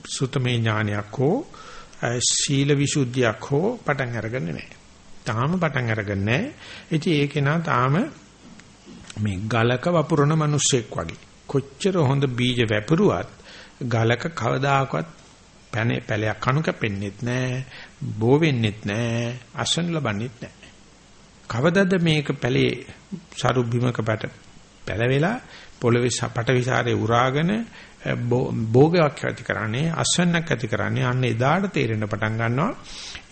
සුතමේ ඥානයක් හෝ සීල විසුද්ධියක් හෝ පටන් අරගන්නේ නැහැ. තාම පටන් අරගන්නේ නැහැ. ඉතින් ඒක නා තාම මේ ගලක වපුරන මිනිස්සෙක් වගේ. කොච්චර හොඳ බීජ වැපරුවත් ගලක කවදාකවත් පැනේ පැලයක් කණු කැපෙන්නෙත් නැහැ, බෝ වෙන්නෙත් නැහැ, අසන ලබන්නෙත් නැහැ. කවදද මේක පැලේ සරු බිමක පැට පැලවෙලා පොළවේ සපට විසාරේ උරාගෙන භෝගයක් ඇති කරන්නේ අස්වැන්නක් ඇති කරන්නේ අන්න එදාට තේරෙන්න පටන් ගන්නවා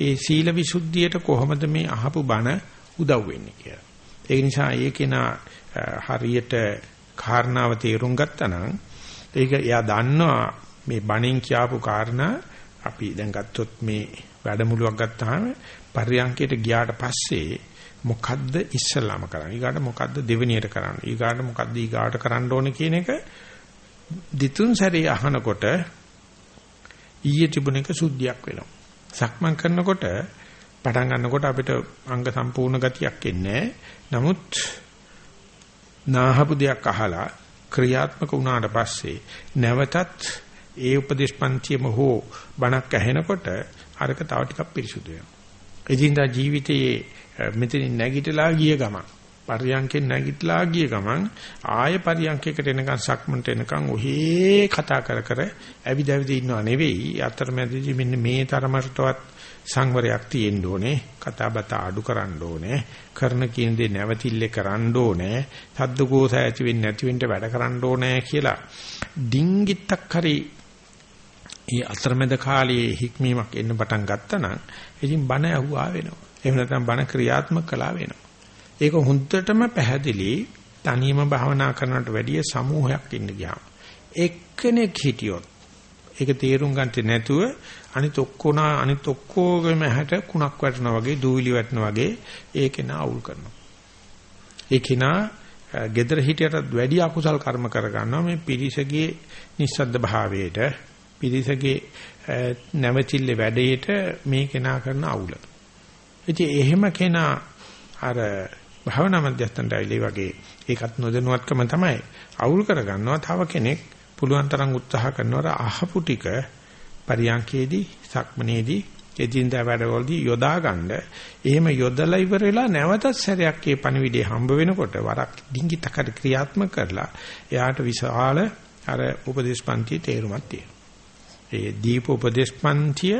ඒ සීල විසුද්ධියට කොහොමද මේ අහපු බණ උදව් වෙන්නේ කියලා. ඒ නිසා ඒකේන හරියට කාරණාව තේරුම් ගත්තා නම් ඒක එයා දන්නවා මේ බණෙන් කියපු කාරණා අපි දැන් ගත්තොත් මේ වැඩමුළුවක් ගත්තාම පරියන්කයට ගියාට පස්සේ මොකද්ද ඉස්සලාම කරන්නේ? ඊගාට මොකද්ද දෙවෙනියට කරන්නේ? ඊගාට මොකද්ද ඊගාට කරන්න ඕනේ කියන එක දිතුන් සැරේ අහනකොට ඊයේ තිබුණ එක සුද්ධියක් වෙනවා. සක්මන් කරනකොට පටන් ගන්නකොට අපිට අංග සම්පූර්ණ ගතියක් එන්නේ නමුත් නාහපු දෙයක් අහලා ක්‍රියාත්මක වුණාට පස්සේ නැවතත් ඒ උපදේශ පන්තියම හෝ බණක් ඇහෙනකොට අරක තව ටිකක් පිරිසුදු වෙනවා. එදින්දා ජීවිතයේ මෙතනින් නැගිටලා ගිය ගමන් පරියන්කෙන් නැගිටලා ගිය ගමන් ආය පරියන්කයකට එනකන් සක්මන්ට එනකන් ඔහේ කතා කර කර ඇවිද ඇවිද ඉන්නව නෙවෙයි. අතරමැදදී මෙන්න මේ තරමටවත් සංවරයක් තියෙන්න ඕනේ. කතා බත අඩු කරන්න ඕනේ. කරන කියන දේ නැවතිල්ල කරන්න ඕනේ. සද්ද කෝස ඇති වෙන්නේ නැති වෙන්න වැඩ කරන්න ඕනේ කියලා ඩිංගිත්තක් හරි ඒ අතරමැද කාලයේ හික්මීමක් එන්න පටන් ගත්තා නම් ඉතින් බණ ඇහුවා වෙනවා. එහෙම නැත්නම් බණ ක්‍රියාත්මක කළා වෙනවා. ඒක හුද්දටම පැහැදිලි තනියම භාවනා කරනට වැඩිය සමූහයක් ඉන්න ගියාම. එක්කෙනෙක් හිටියොත් ඒක තේරුම් ගන්නට නැතුව අනිත් ඔක්කොන අනිත් ඔක්කොගෙම හැට කුණක් වැටෙනා වගේ දූවිලි වැටෙනා වගේ ඒකේ නා අවුල් කරනවා. ඒකේ නා gedara හිටියටත් වැඩි අකුසල් කර්ම කර ගන්නවා මේ පිරිසගේ නිස්සද්ද භාවයට පිරිසගේ නැවතිල්ල වැඩේට මේ කෙනා කරන අවුල. ඉතින් එහෙම කෙනා අර භාවනා මධ්‍යස්ථානට ඇවිල්ලා වගේ ඒකත් නොදැනුවත්කම තමයි අවුල් කරගන්නවා තව කෙනෙක් පුළුවන් තරම් උත්සාහ කරනවා අහපු ටික පරියන්කේදී සක්මනේදී එදින්දා වැඩවලදී යොදා ගන්න. එහෙම යොදලා ඉවර වෙලා නැවතත් සැරයක් මේ පණිවිඩය හම්බ වෙනකොට වරක් ඩිංගිතකට ක්‍රියාත්මක කරලා එයාට විශාල අර උපදේශපන්තියේ තේරුමක් තියෙනවා. ඒ දීප උපදේශපන්තිය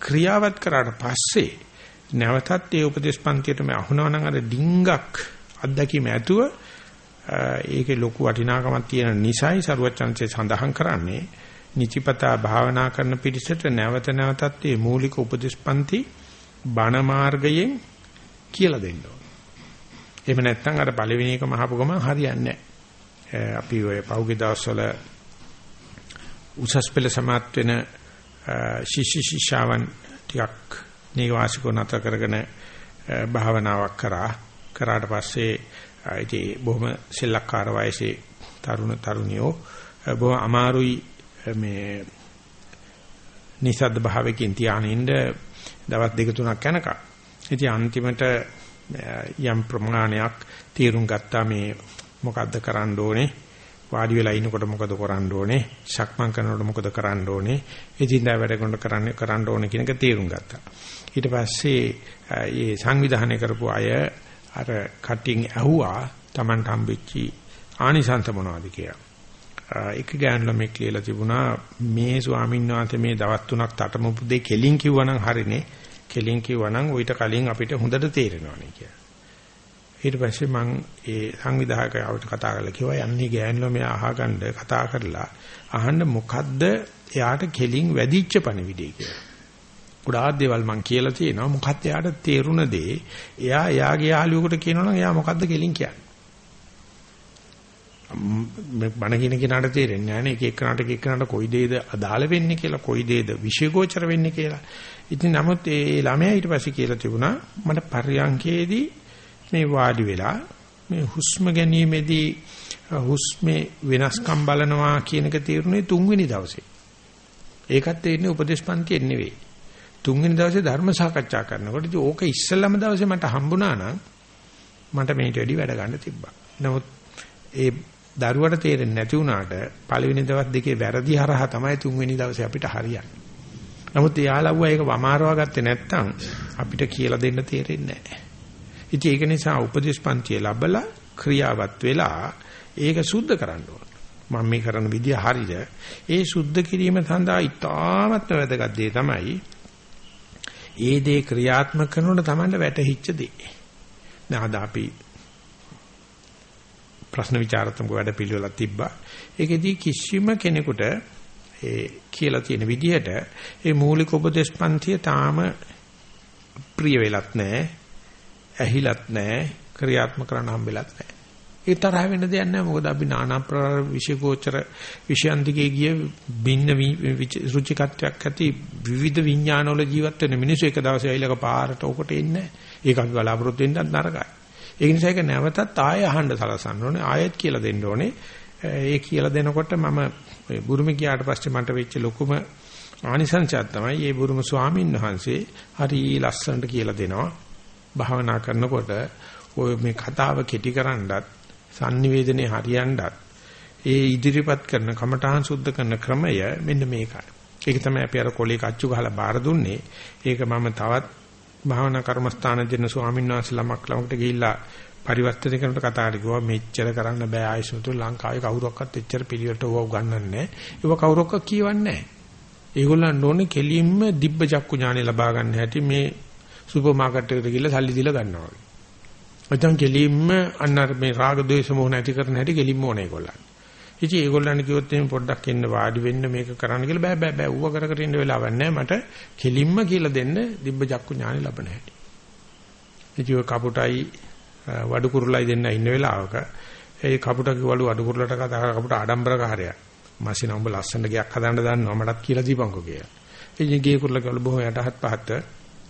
ක්‍රියාවත් කරාට පස්සේ නැවතත් ඒ උපදේශපන්තියටම අහුනවා නම් අර ඩිංගක් අත්දැකීම ඇතුව ඒකේ ලොකු වටිනාකමක් තියෙන නිසයි සරුවචන්සේ සඳහන් කරන්නේ නිචිපතා භාවනා කරන පිරිසට නැවත නැවතත් මේ මූලික උපදේශපන්ති බණ මාර්ගයෙන් කියලා දෙන්න ඕන. එහෙම නැත්නම් අර පළවෙනි එක මහපු ගමන් හරියන්නේ නැහැ. අපි ඔය පහුගිය දවස්වල උසස් පෙළ සමාත් වෙන ශිෂ්‍ය ශිෂ්‍යාවන් ටිකක් නිවාසිකව නැත කරගෙන භාවනාවක් කරා කරාට පස්සේ ඉතින් බොහොම සෙල්ලක්කාර වයසේ තරුණ තරුණියෝ බොහොම අමාරුයි මේ නිසද්ද භාවයකින් තියානින්න දවස් දෙක තුනක් යනකම්. ඉතින් අන්තිමට යම් ප්‍රමාණයක් තීරුම් ගත්තා මේ මොකද්ද කරන්න ඕනේ වාඩි වෙලා ඉනකොට මොකද කරන්න ඕනේ? ශක්මන් කරනකොට මොකද කරන්න ඕනේ? එදින්දා වැඩ කරනකොට කරන්න කරන්න ඕනේ කියන එක තීරුම් ගත්තා. ඊට පස්සේ මේ සංවිධානය කරපු අය අර කටින් ඇහුවා Taman හම්බෙච්චි ආනිසංස මොනවද කියලා? එක ගෑනු ළමෙක් කියලා තිබුණා මේ ස්වාමීන් වහන්සේ මේ දවස් තුනක් තටමපු දෙ කෙලින් කිව්වනම් හරිනේ. කෙලින් කිව්වනම් ඌට කලින් අපිට හොඳට තේරෙනවානේ කියලා. ඊට පස්සේ මම ඒ සංවිධායකයවට කතා කරලා කිව්වා යන්නේ ගෑනු ළමයා අහගන්න කතා කරලා අහන්න මොකද්ද එයාට කෙලින් වැඩිච්ච පණිවිඩය කියලා. ගොඩාක් දේවල් මම කියලා තියෙනවා මොකක්ද එයාට තේරුණ දේ එයා එයාගේ යාළුවෙකුට කියනවනම් එයා මොකද්ද කෙලින් කියන්නේ බණ කියන කෙනාට තේරෙන්නේ නැහැ නේ එක එකනට එක එකනට කොයි දේද අදාළ වෙන්නේ කියලා කොයි දේද විශේෂෝචර වෙන්නේ කියලා. ඉතින් නමුත් ඒ ළමයා ඊට පස්සේ කියලා තිබුණා මට පර්යංකේදී මේ වාඩි වෙලා මේ හුස්ම ගැනීමේදී හුස්මේ වෙනස්කම් බලනවා කියන එක තීරණේ තුන්වෙනි දවසේ. ඒකත් තේරෙන්නේ උපදේශපන්තියෙන් නෙවෙයි. තුන්වෙනි දවසේ ධර්ම සාකච්ඡා කරනකොට ඉතින් ඕක ඉස්සෙල්ලම දවසේ මට හම්බුණා නම් මට මේට වැඩි වැඩ ගන්න තිබ්බා. නමුත් ඒ දරුවට තේරෙන්නේ නැති වුණාට පළවෙනි දවස් දෙකේ වැරදි හරහා තමයි තුන්වෙනි දවසේ අපිට හරියන්නේ. නමුත් යාළුවා ඒක වමාරවා ගත්තේ නැත්නම් අපිට කියලා දෙන්න තේරෙන්නේ නැහැ. ඉතින් ඒක නිසා උපදේශ පන්තිය ලැබලා ක්‍රියාවත් වෙලා ඒක සුද්ධ කරන්න ඕන. මම මේ කරන විදිය හරිද? ඒ සුද්ධ කිරීම සඳහා ඉතාමත් වැදගත් දේ තමයි ඒ දේ ක්‍රියාත්මක කරනකොට Tamanට වැටහිච්ච දේ. දැන් අද අපි ප්‍රශ්න විචාරත්මක වැඩ පිළිවෙලක් තිබ්බා. ඒකෙදී කිසිම කෙනෙකුට ඒ කියලා තියෙන විදිහට ඒ මූලික උපදේශ පන්තිය තාම ප්‍රිය වෙලත් නැහැ. ඇහිලත් නැහැ. ක්‍රියාත්මක කරන්න හම්බෙලත් නැහැ. ඒ තරහ වෙන්න දෙයක් නැහැ. මොකද අපි নানা ප්‍රකාර විශේෂෝචර විෂයන් දිගේ ගිය භින්න රුචිකත්වයක් ඇති විවිධ විඥානවල ජීවත් වෙන මිනිස්සු එක දවසේ ඇවිල්ලා පාරට ඔකට එන්නේ නැහැ. ඒක අපි බලාපොරොත්තු වෙන්නත් නරකයි. ඒ නිසා ඒක නැවතත් ආයෙ අහන්න සලසන්න ඕනේ. ආයෙත් කියලා දෙන්න ඕනේ. ඒ කියලා දෙනකොට මම බුරුමේ ගියාට පස්සේ මට වෙච්ච ලොකුම ආනිසංසයක් තමයි මේ බුරුම ස්වාමීන් වහන්සේ හරි ලස්සනට කියලා දෙනවා. භාවනා කරනකොට ඔය මේ කතාව කෙටි කරන්නත් sannivedanaye හරියන්නත් ඒ ඉදිරිපත් කරන කමඨාන් සුද්ධ කරන ක්‍රමය මෙන්න මේකයි. ඒක තමයි අපි අර කොලේ කච්චු ගහලා බාර දුන්නේ. ඒක මම තවත් භාවනා කර්මස්ථාන දෙන ස්වාමීන් වහන්සේ ළමක් ළමකට ගිහිල්ලා පරිවර්තන කරනකොට කතා කරගුවා මෙච්චර කරන්න බෑ ආයසුතු ලංකාවේ කවුරක්වත් එච්චර පිළිවෙලට ඕව උගන්වන්නේ නැහැ. ඒව කවුරක්වත් කියවන්නේ නැහැ. ඒගොල්ලන් ඕනේ කෙලින්ම දිබ්බ චක්කු ඥානෙ ලබා ගන්න හැටි මේ සුපර් මාකට් එකට ගිහිල්ලා සල්ලි දීලා ගන්නවා වගේ. නැත්නම් කෙලින්ම අන්නර මේ රාග ద్వේෂ මොහ නැති කරන හැටි කෙලින්ම ඕනේ ඒගොල්ලන්. ඉතින් ඒගොල්ලන් කිව්වොත් එහෙනම් පොඩ්ඩක් එන්න වාඩි වෙන්න මේක කරන්න කියලා බෑ බෑ බෑ ඌව කර කර ඉන්න වෙලාවක් නැහැ මට කෙලින්ම කියලා දෙන්න දිබ්බ චක්කු ඥානෙ ලබන හැටි. ඉතින් කපුටයි වඩු කුරුලයි දෙන්න ඉන්න වෙලාවක ඒ කපුට කිව්වලු වඩු කුරුලට කතා කපුට ආඩම්බරකාරයා. මාසින උඹ ලස්සන ගයක් හදන්න දන්නවා මටත් කියලා දීපන්කෝ කියලා. ඉතින් ගේ කුරුල කිව්වලු බොහොම යටහත් පහත්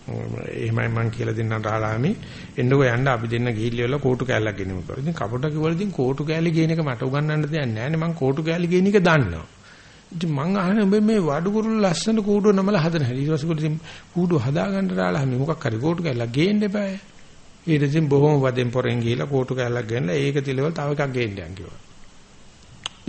එහෙමයි මං කියලා දෙන්නම් රාලාමි එන්නකෝ යන්න අපි දෙන්න ගිහිල්ලා කෝටු කෑල්ලක් ගෙනිමු කියලා. ඉතින් කපුට කිව්වලු ඉතින් කෝටු කෑලි ගේන එක මට උගන්වන්න දෙයක් නැහැ නේ මං කෝටු කෑලි ගේන එක දන්නවා. ඉතින් මං අහන්නේ ඔබ මේ වඩු කුරුල්ල ලස්සන කූඩුව නමලා හදන හැටි. ඊට පස්සේ ඉතින් කූඩුව හදාගන්න රාලාමි මොකක් හරි කෝටු කෑල්ලක් ගේන්න එපායි. ඊට ඉතින් බොහොම වදෙන් පොරෙන් ගිහිලා කෝටු කෑල්ලක් ගෙනලා ඒක තිලවල තව එකක් ගේන්න යන් කිව්වා.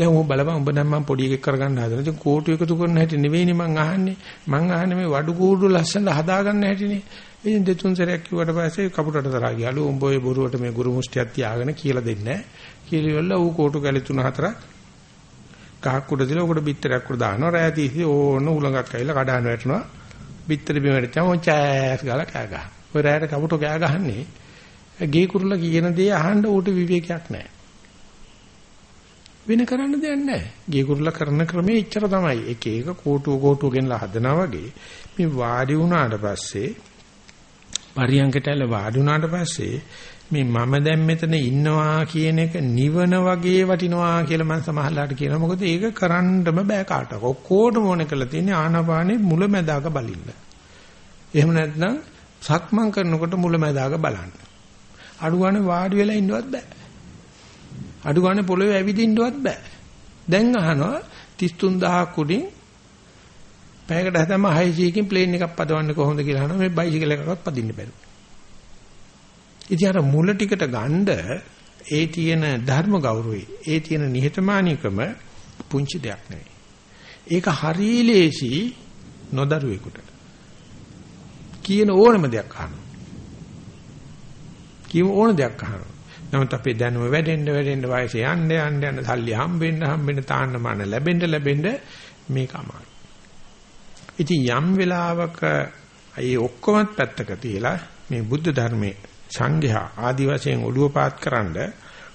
දැන් උඹ බලපන් උඹ නම් මම පොඩි එකක් කරගන්න හදන. ඉතින් කෝටු එකතු කරන හැටි නෙවෙයිනේ මං අහන්නේ. මං අහන්නේ මේ වඩු කූඩු ලස්සන හදාගන්න හැටිනේ. ඉතින් දෙතුන් සැරයක් කිව්වට පස්සේ කපුටට තරහා ගියලු උඹ ඔය බොරුවට මේ ගුරු මුෂ්ටියක් තියාගෙන කියලා දෙන්නේ නැහැ. කියලා ඉවරලා ඌ කෝටු කැලි තුන හතරක් ගහක් උඩ දාලා උකට බිත්තරයක් උඩ දානවා. රෑ තීසි ඕන උලඟක් ඇවිල්ලා කඩාන වැටෙනවා. බිත්තර බිම වැටෙච්චාම ඔය චෑස් ගාලා කෑ ගහනවා. ඔය රෑට කපුටෝ කෑ ගහන්නේ ගේ කුරුල්ල කියන දේ අහන්න ඌට විවේකයක් නැහැ. වෙන කරන්න දෙයක් නැහැ. ගේ කුරුල්ල කරන ක්‍රමේ ඉච්චර තමයි. එක එක කෝටුව කෝටුව ගෙනලා හදනවා වගේ මේ වාඩි වුණාට පස්සේ පරියංගට ඇල වාඩි වුණාට පස්සේ මේ මම දැන් මෙතන ඉන්නවා කියන එක නිවන වගේ වටිනවා කියලා මම සමහරලාට කියනවා. මොකද ඒක කරන්නම බෑ කාටවත්. ඔක්කොටම ඕන කරලා තියෙන්නේ ආනාපානේ මුලැමැදාක බලින්න. එහෙම නැත්නම් සක්මන් කරනකොට මුලැමැදාක බලන්න. අඩුගානේ වාඩි වෙලා ඉන්නවත් බෑ. අඩුගානේ පොළවේ ඇවිදින්නවත් බෑ. දැන් අහනවා 33000 කුඩින් පැයකට හැතැම්ම 600 කින් ප්ලේන් එකක් පදවන්නේ කොහොමද කියලා අහනවා මේ බයිසිකල් එකක්වත් පදින්න බැරුව. ඉතින් අර මුල ටිකට ගණ්ඩ ඒ තියෙන ධර්ම ගෞරවය ඒ තියෙන නිහතමානීකම පුංචි දෙයක් නෙවෙයි. ඒක හරිය ලේසි නොදරුවෙකුට. කියන ඕනම දෙයක් අහනවා. කියව ඕන දෙයක් අහනවා. නමුත් අපේ දැනුම වැඩෙන්න වැඩෙන්න වයසේ යන්න යන්න යන්න සල්ලි හම්බෙන්න හම්බෙන්න තාන්න මාන ලැබෙන්න ලැබෙන්න මේක අමාරුයි. ඉතින් යම් වෙලාවක ඒ ඔක්කොමත් පැත්තක තියලා මේ බුද්ධ ධර්මයේ සංඝයා ආදි වශයෙන් ඔළුව පාත්කරනද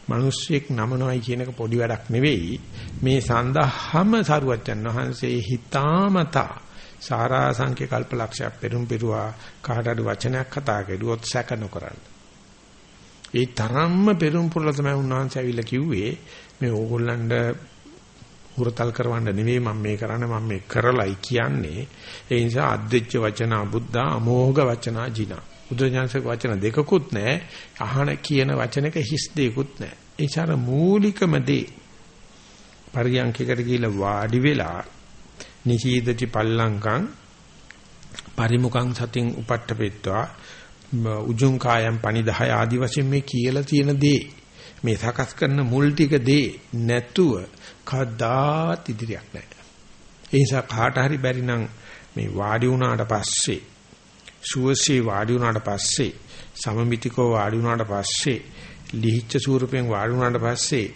මිනිස්සෙක් නමනවයි කියන එක පොඩි වැඩක් නෙවෙයි. මේ සඳහාම සරුවච්චන් වහන්සේ හිතාමතා සාරා සංඛ්‍ය කල්පලක්ෂයක් පෙරම් පිරුවා. කාට හරි වචනයක් කතා කරුවොත් සැක නොකරන්න. ඒ තරම්ම පෙරම් පුරලා තමයි උන්වහන්සේ ඇවිල්ලා කිව්වේ මේ ඕගොල්ලන්ට හුරතල් කරවන්න නෙවෙයි මම මේ කරන්නේ මම මේ කරලයි කියන්නේ. ඒ නිසා අද්දෙච්ච වචන අබුද්ධා අමෝඝ වචනා ජිනා. බුදුඥානසක වචන දෙකකුත් නැහැ. අහන කියන වචනක හිස් දෙයක්කුත් නැහැ. ඒ චාර මූලිකම දේ පරියන්කයකට ගිහිල්ලා වාඩි වෙලා නිචීදති පල්ලංකං පරිමුඛං සතින් උපට්ඨපෙත්වා. උජුං කායම් පනිදහය ආදි වශයෙන් මේ කියලා තියෙන දේ මේ සකස් කරන මුල් ටික දේ නැතුව කවදාත් ඉදිරියක් නැහැ. ඒ නිසා කාට හරි බැරි නම් මේ වාඩි වුණාට පස්සේ සුවසේ වාඩි වුණාට පස්සේ සමමිතිකව වාඩි වුණාට පස්සේ ලිහිච්ඡ ස්වරූපයෙන් වාඩි වුණාට පස්සේ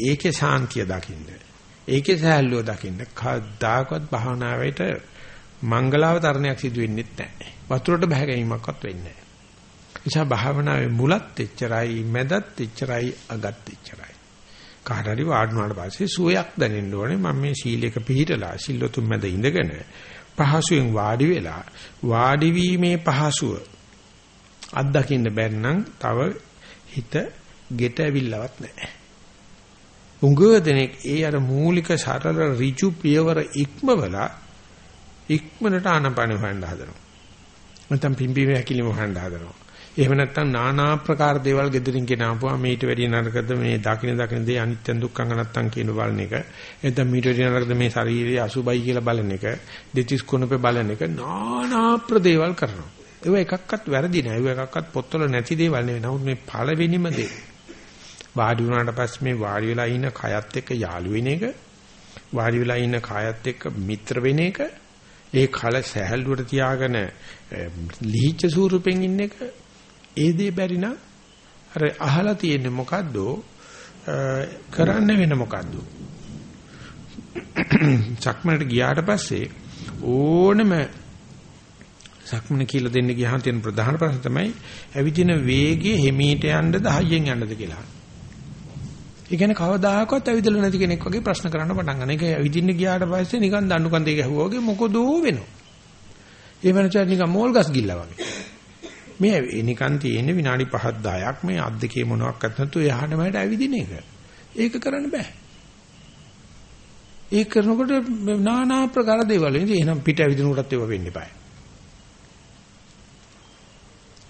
ඒකේ ශාන්තිය දකින්න. ඒකේ සහැල්ලුව දකින්න කවදාකවත් භාවනාවේට මංගලාව තරණයක් සිදු වෙන්නේ නැහැ. වතුරට බහැ ගැනීමක්වත් වෙන්නේ නැහැ. නිසා භාවනාවේ මුලත් එච්චරයි මැදත් එච්චරයි අගත් එච්චරයි. කාට හරි වාඩුණාට පස්සේ සුවයක් දැනෙන්න ඕනේ මම මේ සීලයක පිළිහිටලා සිල්ලොතුන් මැද ඉඳගෙන පහසුවෙන් වාඩි වෙලා වාඩි වීමේ පහසුව අත්දකින්න බැරි නම් තව හිත ගෙට ඇවිල්ලවත් නැහැ. උංගදෙනෙක් ඒ අර මූලික සරල ඍජු පියවර ඉක්මවලා ඉක්මනට ආනපන හොයන්න හදනවා. නැත්නම් පිම්බීම හැකිලිම හොයන්න හදනවා. එහෙම නැත්නම් নানা ආකාර දේවල් gedirin ගෙනාවුවා මේට වැඩි නරකද මේ දකින්න දකින්න දේ අනිත්‍ය දුක්ඛංග නැත්නම් කියන බලන එක. එතන මීට වැඩි නරකද මේ ශාරීරිය අසුබයි කියලා බලන එක. දෙතිස් කුණපේ බලන එක নানা ප්‍රදේවල් කරනවා. ඒව එකක්වත් වැරදි නෑ. ඒව එකක්වත් පොත්වල නැති දේවල් නෙවෙයි. නමුත් මේ පළවෙනිම දේ වාඩි වුණාට පස්සේ මේ වාඩි වෙලා ඉන්න කයත් එක්ක යාළු වෙන එක වාඩි වෙලා ඉන්න කයත් එක්ක මිත්‍ර වෙන එක ඒ කල සැහැල්ලුවට තියාගෙන ලිහිච්ච ස්වරූපෙන් ඉන්න එක ඒ දේ බැරි නම් අර අහලා තියෙන්නේ මොකද්ද කරන්න වෙන මොකද්ද සක්මනට ගියාට පස්සේ ඕනම සක්මන කියලා දෙන්න ගියාම තියෙන ප්‍රධාන ප්‍රශ්න තමයි ඇවිදින වේගය හිමීට යන්නද හයියෙන් යන්නද කියලා. ඒ කියන්නේ කවදාහකවත් ඇවිදලා නැති කෙනෙක් වගේ ප්‍රශ්න කරන්න පටන් ගන්න. ඒක ඇවිදින්න ගියාට පස්සේ නිකන් දඬු කන්දේ ගැහුවා වගේ මොකදෝ වෙනවා. ඒ වෙනචා නිකන් මෝල් ගස් ගිල්ලා වගේ. මේ නිකන් තියෙන්නේ විනාඩි 5ක් 10ක් මේ අත් දෙකේ මොනවත් නැතුව යහන මට ඇවිදින එක. ඒක කරන්න බෑ. ඒක කරනකොට নানা ආකාර දේවල් ඉතින් එහෙනම් පිට ඇවිදිනකොටත් ඒව වෙන්න eBay.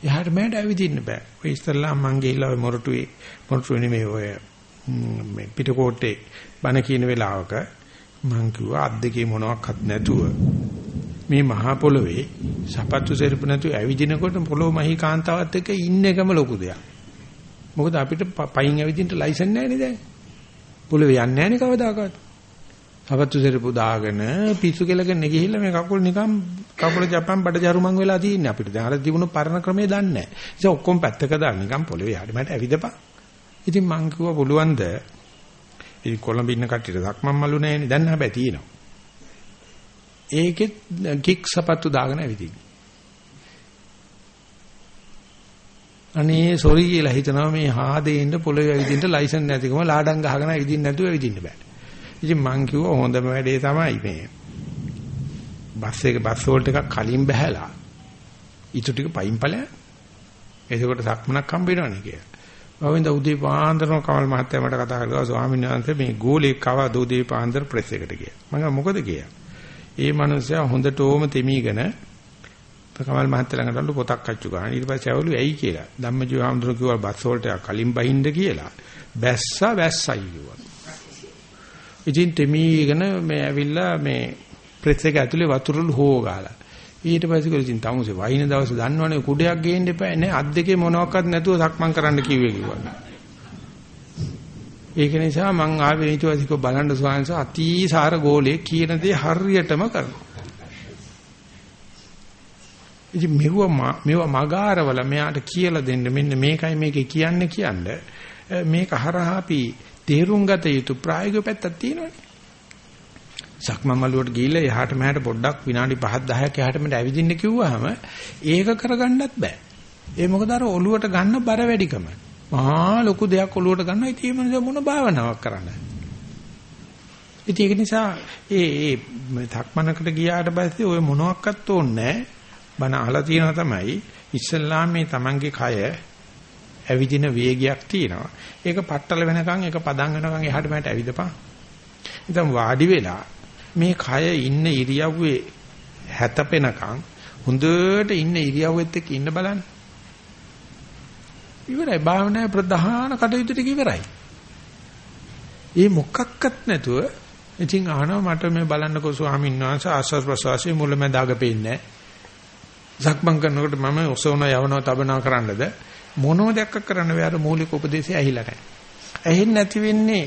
එහාට මට ඇවිදින්න බෑ. ඔය ඉස්සල්ලා මං ගිහිල්ලා ඔය මොරටුවේ මොරටුවේ නෙමෙයි ඔය මේ පිටකොටේ බණ කියන වෙලාවක මං කිව්වා අත් දෙකේ මොනවත් නැතුව මේ මහා පොළොවේ සපත්තු සෙරපු නැතුව ඇවිදිනකොට පොළොව මහී කාන්තාවත් එක්ක ඉන්න එකම ලොකු දෙයක්. මොකද අපිට පයින් ඇවිදින්න ලයිසන් නැහැ නේද? පොළොවේ යන්නේ නැහැ නේ කවදාකවත්. සපත්තු සෙරපු දාගෙන පිස්සු කෙලගෙන ගිහිල්ලා මේ කකුල් නිකන් කකුල ජපන් බඩ ජරුමන් වෙලා තියෙන්නේ අපිට. දැන් අර තිබුණු පරණ ක්‍රමේ දන්නේ නැහැ. ඉතින් ඔක්කොම පැත්තක දාලා නිකන් පොළොවේ යහට මට ඇවිදපන්. ඉතින් මං කිව්වා පුළුවන්ද? ඉතින් කොළඹ ඉන්න කට්ටියට සක්මන් මලු නැහැනේ. දැන් හැබැයි තියෙනවා. ඒකෙත් කික් සපත්තු දාගෙන ඇවිදින්න. අනේ සෝරි කියලා හිතනවා මේ හාදේ ඉන්න පොළොවේ ඇවිදින්න ලයිසන් නැතිකම ලාඩම් ගහගෙන ඇවිදින්න නැතුව ඇවිදින්න බෑ. ඉතින් මං කිව්වා හොඳම වැඩේ තමයි මේ බස් එක බස් වෝල්ට් එකක් කලින් බහැලා ඊටු ටික පයින් ඵලයන්. එතකොට සක්මනක් හම්බ වෙනවනේ කියලා. වවින්ද උදේ පාන්දරම කමල් මහත්තයා මට කතා කරලා ස්වාමීන් වහන්සේ මේ ගෝලේ කවද උදේ පාන්දර ප්‍රෙස් එකට ගියා. මම මොකද කියලා. ඒ මනුස්සයා හොඳටම තෙමීගෙන කමල් මහත්තයා ළඟට පොතක් අච්චු ගන්න. ඊට පස්සේ ඇවලු ඇයි කියලා. ධම්මජීව හඳුන කිව්වා බස් වලට කලින් බහින්ද කියලා. බැස්සා වැස්සයි කිව්වා. ඉතින් තෙමීගෙන මේ ඇවිල්ලා මේ ප්‍රෙස් එක ඇතුලේ වතුරළු හෝ ගාලා. ඊට පස්සේ කිව්වා ඉතින් තමුසේ වයින් දවස් දන්නවනේ කුඩයක් ගේන්න එපා නේ අත් දෙකේ මොනවත් නැතුව සක්මන් කරන්න කිව්වේ කිව්වා. ඒක නිසා මං ආවේ ඊටවසික බලන්න ස්වාමීන් අතිසාර ගෝලයේ කියන දේ හරියටම කරනවා. ඉතින් මෙව මෙව මගාරවල මෙයාට කියලා දෙන්න මෙන්න මේකයි මේකේ කියන්නේ කියන්නේ මේක හරහා අපි තේරුම් ගත යුතු ප්‍රායෝගික පැත්තක් තියෙනවානේ. සක්මන් මළුවට ගිහිල්ලා එහාට මෙහාට පොඩ්ඩක් විනාඩි 5ක් 10ක් එහාට මෙහාට ඇවිදින්න කිව්වහම ඒක කරගන්නත් බෑ. ඒ මොකද අර ඔලුවට ගන්න බර වැඩිකම. මහා ලොකු දෙයක් ඔලුවට ගන්නවා. ඉතින් මේ මොන භාවනාවක් කරන්න. ඉතින් ඒක නිසා ඒ ඒ තක්මනකට ගියාට පස්සේ ඔය මොනවත් ඕනේ බණ අහලා තියෙනවා තමයි ඉස්සල්ලාම මේ Tamange කය ඇවිදින වේගයක් තියෙනවා. ඒක පట్టල වෙනකන් ඒක පදම් වෙනකන් එහාට මෙහාට ඇවිදපන්. ඉතින් වාඩි වෙලා මේ කය ඉන්න ඉරියව්වේ හැතපෙනකන් හොඳට ඉන්න ඉරියව්වෙත් එක්ක ඉන්න බලන්න. ඉවරයි භාවනාවේ ප්‍රධාන කටයුතු ටික ඉවරයි. ඒ මොකක්වත් නැතුව ඉතින් අහනවා මට මේ බලන්නකෝ ස්වාමීන් වහන්සේ ආස්වාද ප්‍රසවාසයේ මුලමඳාග පේන්නේ සක්මන් කරනකොට මම ඔසවන යවනවා තබනවා කරන්නද මොනෝ දැක්ක කරන්න බෑ අර මූලික උපදේශය ඇහිලා නැහැ. ඇහෙන්නේ නැති වෙන්නේ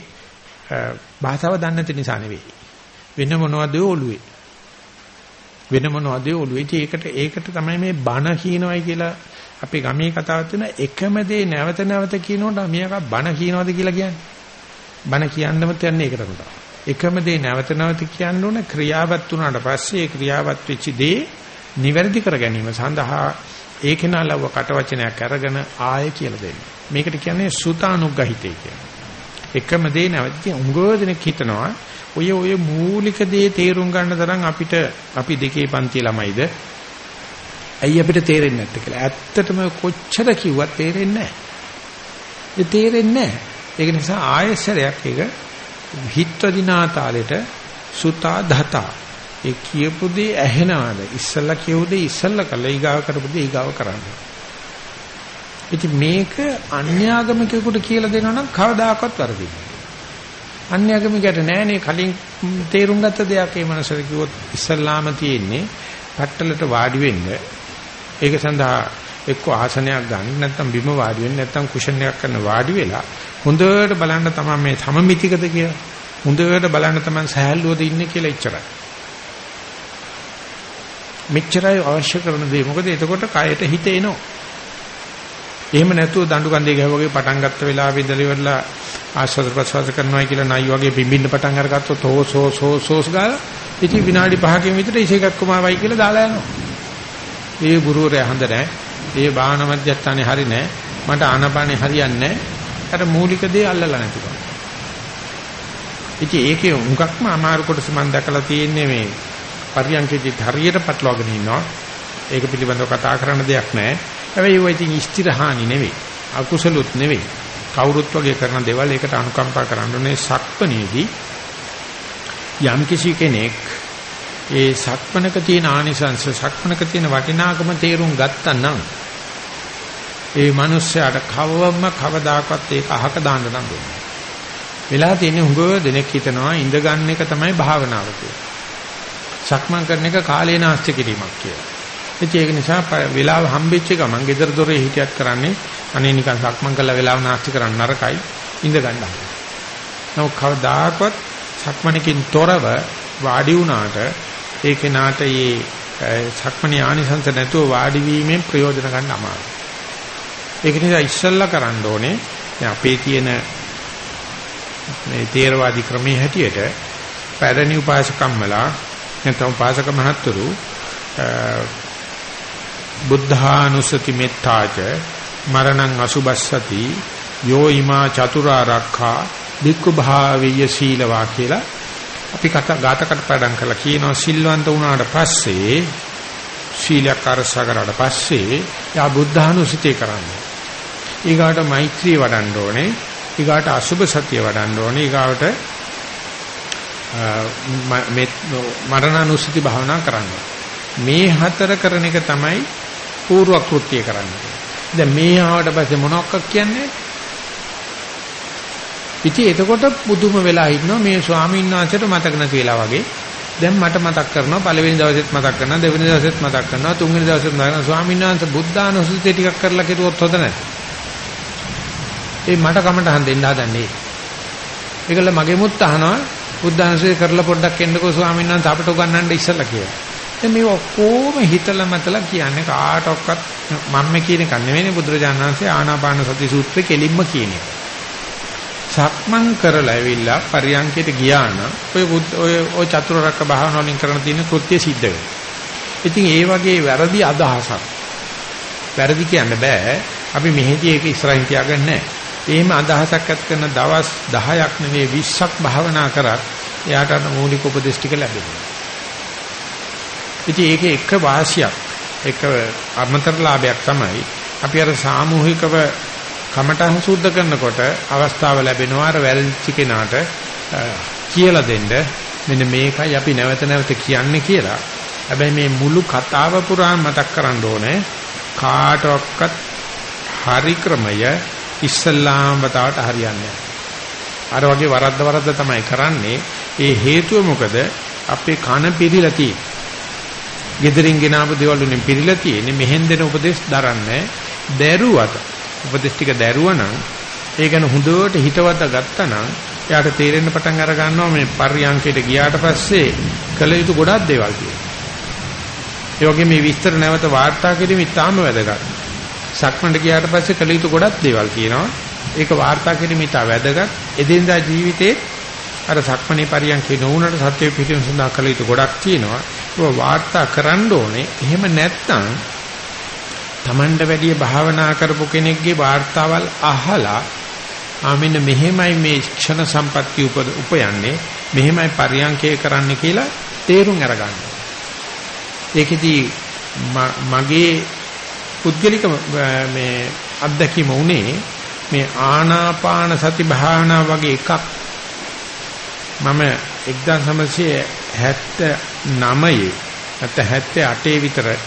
භාෂාව දන්නේ නැති නිසා නෙවෙයි. වෙන මොනවද ඔළුවේ. වෙන මොනවද ඔළුවේ. ඒකට ඒකට තමයි මේ බණ කියනවායි කියලා අපේ ගමේ කතාවක් තියෙන එකම දේ නැවත නැවත කියනකොට මියක බණ කියනවාද කියලා කියන්නේ. බණ කියන්නම තියන්නේ ඒකට උඩ. එකම දේ නැවත නැවත කියන්න ඕන ක්‍රියාවත් වුණාට පස්සේ ඒ ක්‍රියාවත් වෙච්ච දේ නිවැරදි කර ගැනීම සඳහා ඒ කෙනාලව කටවචනයක් අරගෙන ආය කියලා දෙන්නේ. මේකට කියන්නේ සුතානුග්‍රහිතේ කියලා. එකම දේ නැවති උංගෝදෙනෙක් හිතනවා ඔය ඔය මූලික දේ තේරුම් ගන්න තරම් අපිට අපි දෙකේ පන්ති ළමයිද ඇයි අපිට තේරෙන්නේ නැත්තේ කියලා. ඇත්තටම කොච්චර කිව්වත් තේරෙන්නේ නැහැ. ඒ තේරෙන්නේ නැහැ. ඒක නිසා ආයසරයක් ඒක හිත්වදිනා තාලෙට සුතා දතා ඒ කියපු දේ ඇහෙනවාද ඉස්සල්ලා කියපු දේ ඉස්සල්ලා කළා ඊගාව කරපු දේ ඊගාව කරන්න. ඉතින් මේක අන්‍යාගමිකයෙකුට කියලා දෙනවා නම් කවදාකවත් වරදින්නේ. අන්‍යාගමිකයට නෑනේ කලින් තේරුම් ගත්ත දෙයක් ඒ මනසට කිව්වොත් ඉස්සල්ලාම තියෙන්නේ පට්ටලට වාඩි වෙන්න. ඒක සඳහා එක්ක ආසනයක් ගන්න නැත්නම් බිම වාඩි වෙන්න නැත්නම් කුෂන් එකක් කරන වාඩි වෙලා හොඳට බලන්න තමයි මේ සමමිතිකද කියලා. හොඳට බලන්න තමයි සහැල්ලුවද ඉන්නේ කියලා ඉච්චරයි. මෙච්චරයි අවශ්‍ය කරන දේ. මොකද එතකොට කයට හිත එනවා. එහෙම නැතුව දඬු කන්දේ ගහවගේ පටන් ගත්ත වෙලාවෙ ඉඳලා ඉවරලා ආස්වාද ප්‍රසවාස කරනවා කියලා නයි වගේ බිම්බින්න පටන් අරගත්තොත් හෝ සෝ සෝ සෝස් ගාලා ඉතින් විනාඩි 5කින් විතර ඉසේකක් කොමාවයි කියලා දාලා යනවා. ඒ ගුරුවරයා හඳ නැහැ. ඒ බාහන මධ්‍යස්ථානේ හරි නැහැ. මට ආනපානේ හරියන්නේ නැහැ. අර මූලික දේ අල්ලලා නැතිව. ඉතින් ඒකේ උඟක්ම අමාරු කොටස මම දැකලා තියෙන්නේ මේ පරියන්කේදී හරියට පටලවාගෙන ඉන්නවා. ඒක පිළිබඳව කතා කරන්න දෙයක් නැහැ. හැබැයි ඒවා ඉතින් ස්ථිරහානි නෙවෙයි. අකුසලුත් නෙවෙයි. කවුරුත් වගේ කරන දේවල් ඒකට අනුකම්පා කරන්න ඕනේ සක්පනේදී යම් කිසි කෙනෙක් ඒ සක්මනක තියෙන ආනිසංශ සක්මනක තියෙන වටිනාකම තේරුම් ගත්තා නම් ඒ මිනිස්යාට කවවම කවදාකවත් ඒක අහක දාන්න නම් දෙන්නේ. වෙලා තියෙන හුඟව දෙනෙක් හිතනවා ඉඳ ගන්න එක තමයි භාවනාව කියලා. සක්මන් කරන එක කාලේ නාස්ති කිරීමක් කියලා. ඉතින් ඒක නිසා වෙලාව හම්බෙච්ච ගමන් ගෙදර දොරේ හිටියත් කරන්නේ අනේ නිකන් සක්මන් කරලා වෙලාව නාස්ති කරන්න නරකයි ඉඳ ගන්න. නමුත් කවදාකවත් සක්මණකින් තොරව වාඩි වුණාට ඒ කෙනාට මේ සක්මණේ ආනිසංස නැතුව වාඩි වීමෙන් ප්‍රයෝජන ගන්න අමාරුයි. ඒක නිසා ඉස්සල්ලා කරන්න ඕනේ අපේ තියෙන මේ තේරවාදී ක්‍රමයේ හැටියට පැරණි උපාසකම්මලා නැත්නම් උපාසක මහත්තුරු බුද්ධානුස්සති මෙත්තාච මරණං අසුබස්සති යෝ ීමා චතුරාරක්ඛා භික්ඛු භාවීය සීලවා කියලා අපි කතා ගාතකට පඩම් කරලා කියනවා සිල්වන්ත වුණාට පස්සේ සීලයක් අරසා කරාට පස්සේ යා බුද්ධානුස්සතිය කරන්නේ. ඊගාට මෛත්‍රී වඩන්න ඕනේ. ඊගාට අසුබ සතිය වඩන්න ඕනේ. ඊගාට මරණානුස්සති භාවනා කරන්න. මේ හතර කරන එක තමයි පූර්ව කෘත්‍ය කරන්නේ. දැන් මේ ආවට පස්සේ මොනවක් කියන්නේ? ඉතින් එතකොට පුදුම වෙලා ඉන්නවා මේ ස්වාමීන් වහන්සේට මතක නැති වෙලා වගේ. දැන් මට මතක් කරනවා පළවෙනි දවසෙත් මතක් කරනවා දෙවෙනි දවසෙත් මතක් කරනවා තුන්වෙනි දවසෙත් මතක් කරනවා ස්වාමීන් වහන්සේ බුද්ධානුස්සතිය ටිකක් කරලා කෙරුවොත් හොඳ නැහැ. ඒ මට කමටහන් දෙන්න හදන්නේ. ඒකල මගේ මුත් අහනවා බුද්ධානුස්සතිය කරලා පොඩ්ඩක් එන්නකෝ ස්වාමීන් වහන්සේ අපට උගන්වන්න ඉස්සලා කියලා. දැන් මේ ඔක්කොම හිතලා මතලා කියන්නේ කාටවත් මම්ම කියන එක නෙවෙයි බුදුරජාණන් වහන්සේ ආනාපාන සති සූත්‍රේ කෙලින්ම කියන එක. සක්මන් කරලා ඇවිල්ලා පරියන්කයට ගියා නම් ඔය ඔය ඔය චතුරාර්යක භාවන වලින් කරන තියෙන කෘත්‍ය සිද්ධ වෙනවා. ඉතින් ඒ වගේ වැරදි අදහසක් වැරදි කියන්න බෑ. අපි මෙහෙදී ඒක ඉස්සරහින් තියාගන්නේ නැහැ. එහෙම අදහසක් ඇත් කරන දවස් 10ක් නෙවෙයි 20ක් භාවනා කරත් එයාට අර මූලික උපදේශ ටික ලැබෙනවා. ඉතින් ඒකේ එක වාසියක් එක අමතර ලාභයක් තමයි අපි අර සාමූහිකව කමඨං සුද්ධ කරනකොට අවස්ථාව ලැබෙනවා අර වැල්චි කෙනාට කියලා දෙන්න මෙන්න මේකයි අපි නැවත නැවත කියන්නේ කියලා. හැබැයි මේ මුළු කතාව පුරා මතක් කරන්න ඕනේ කාටවත් හරි ක්‍රමය ඉස්සල්ලාම වතාවට හරියන්නේ අර වගේ වරද්ද වරද්ද තමයි කරන්නේ. ඒ හේතුව මොකද? අපේ කන පිළිලා තියෙන්නේ. Gederin genapu දේවල් වලින් පිළිලා තියෙන්නේ. මෙහෙන් දෙන උපදේශ දරන්නේ. දැරුවට උපදේශ ටික දැරුවනම් ඒ ගැන හොඳට හිතවත ගත්තා නම් එයාට තේරෙන්න පටන් අර ගන්නවා මේ පර්යාංකයට ගියාට පස්සේ කළ යුතු ගොඩක් දේවල් තියෙනවා. ඒ වගේ මේ විස්තර නැවත වාර්තා කිරීම ඉතාම වැදගත්. සක්මණට ගියාට පස්සේ කළ යුතු ගොඩක් දේවල් තියෙනවා. ඒක වාර්තා කිරීම ඉතා වැදගත්. එදිනදා ජීවිතේ අර සක්මණේ පරියන්කේ නොවුනට සත්‍ය පිටින් සඳහා කළ යුතු ගොඩක් තියෙනවා. ඒක වාර්තා කරන්න ඕනේ. එහෙම නැත්නම් Tamanට වැඩිය භාවනා කරපු කෙනෙක්ගේ වාර්තාවල් අහලා ආ මෙන්න මෙහෙමයි මේ ක්ෂණ සම්පatti උපයන්නේ මෙහෙමයි පරියන්කේ කරන්න කියලා තේරුම් අරගන්න. ඒකෙදි මගේ පුද්ගලික මේ අත්දැකීම උනේ මේ ආනාපාන සති භාවනා වගේ එකක් මම 1979 නැත්නම් 78 විතර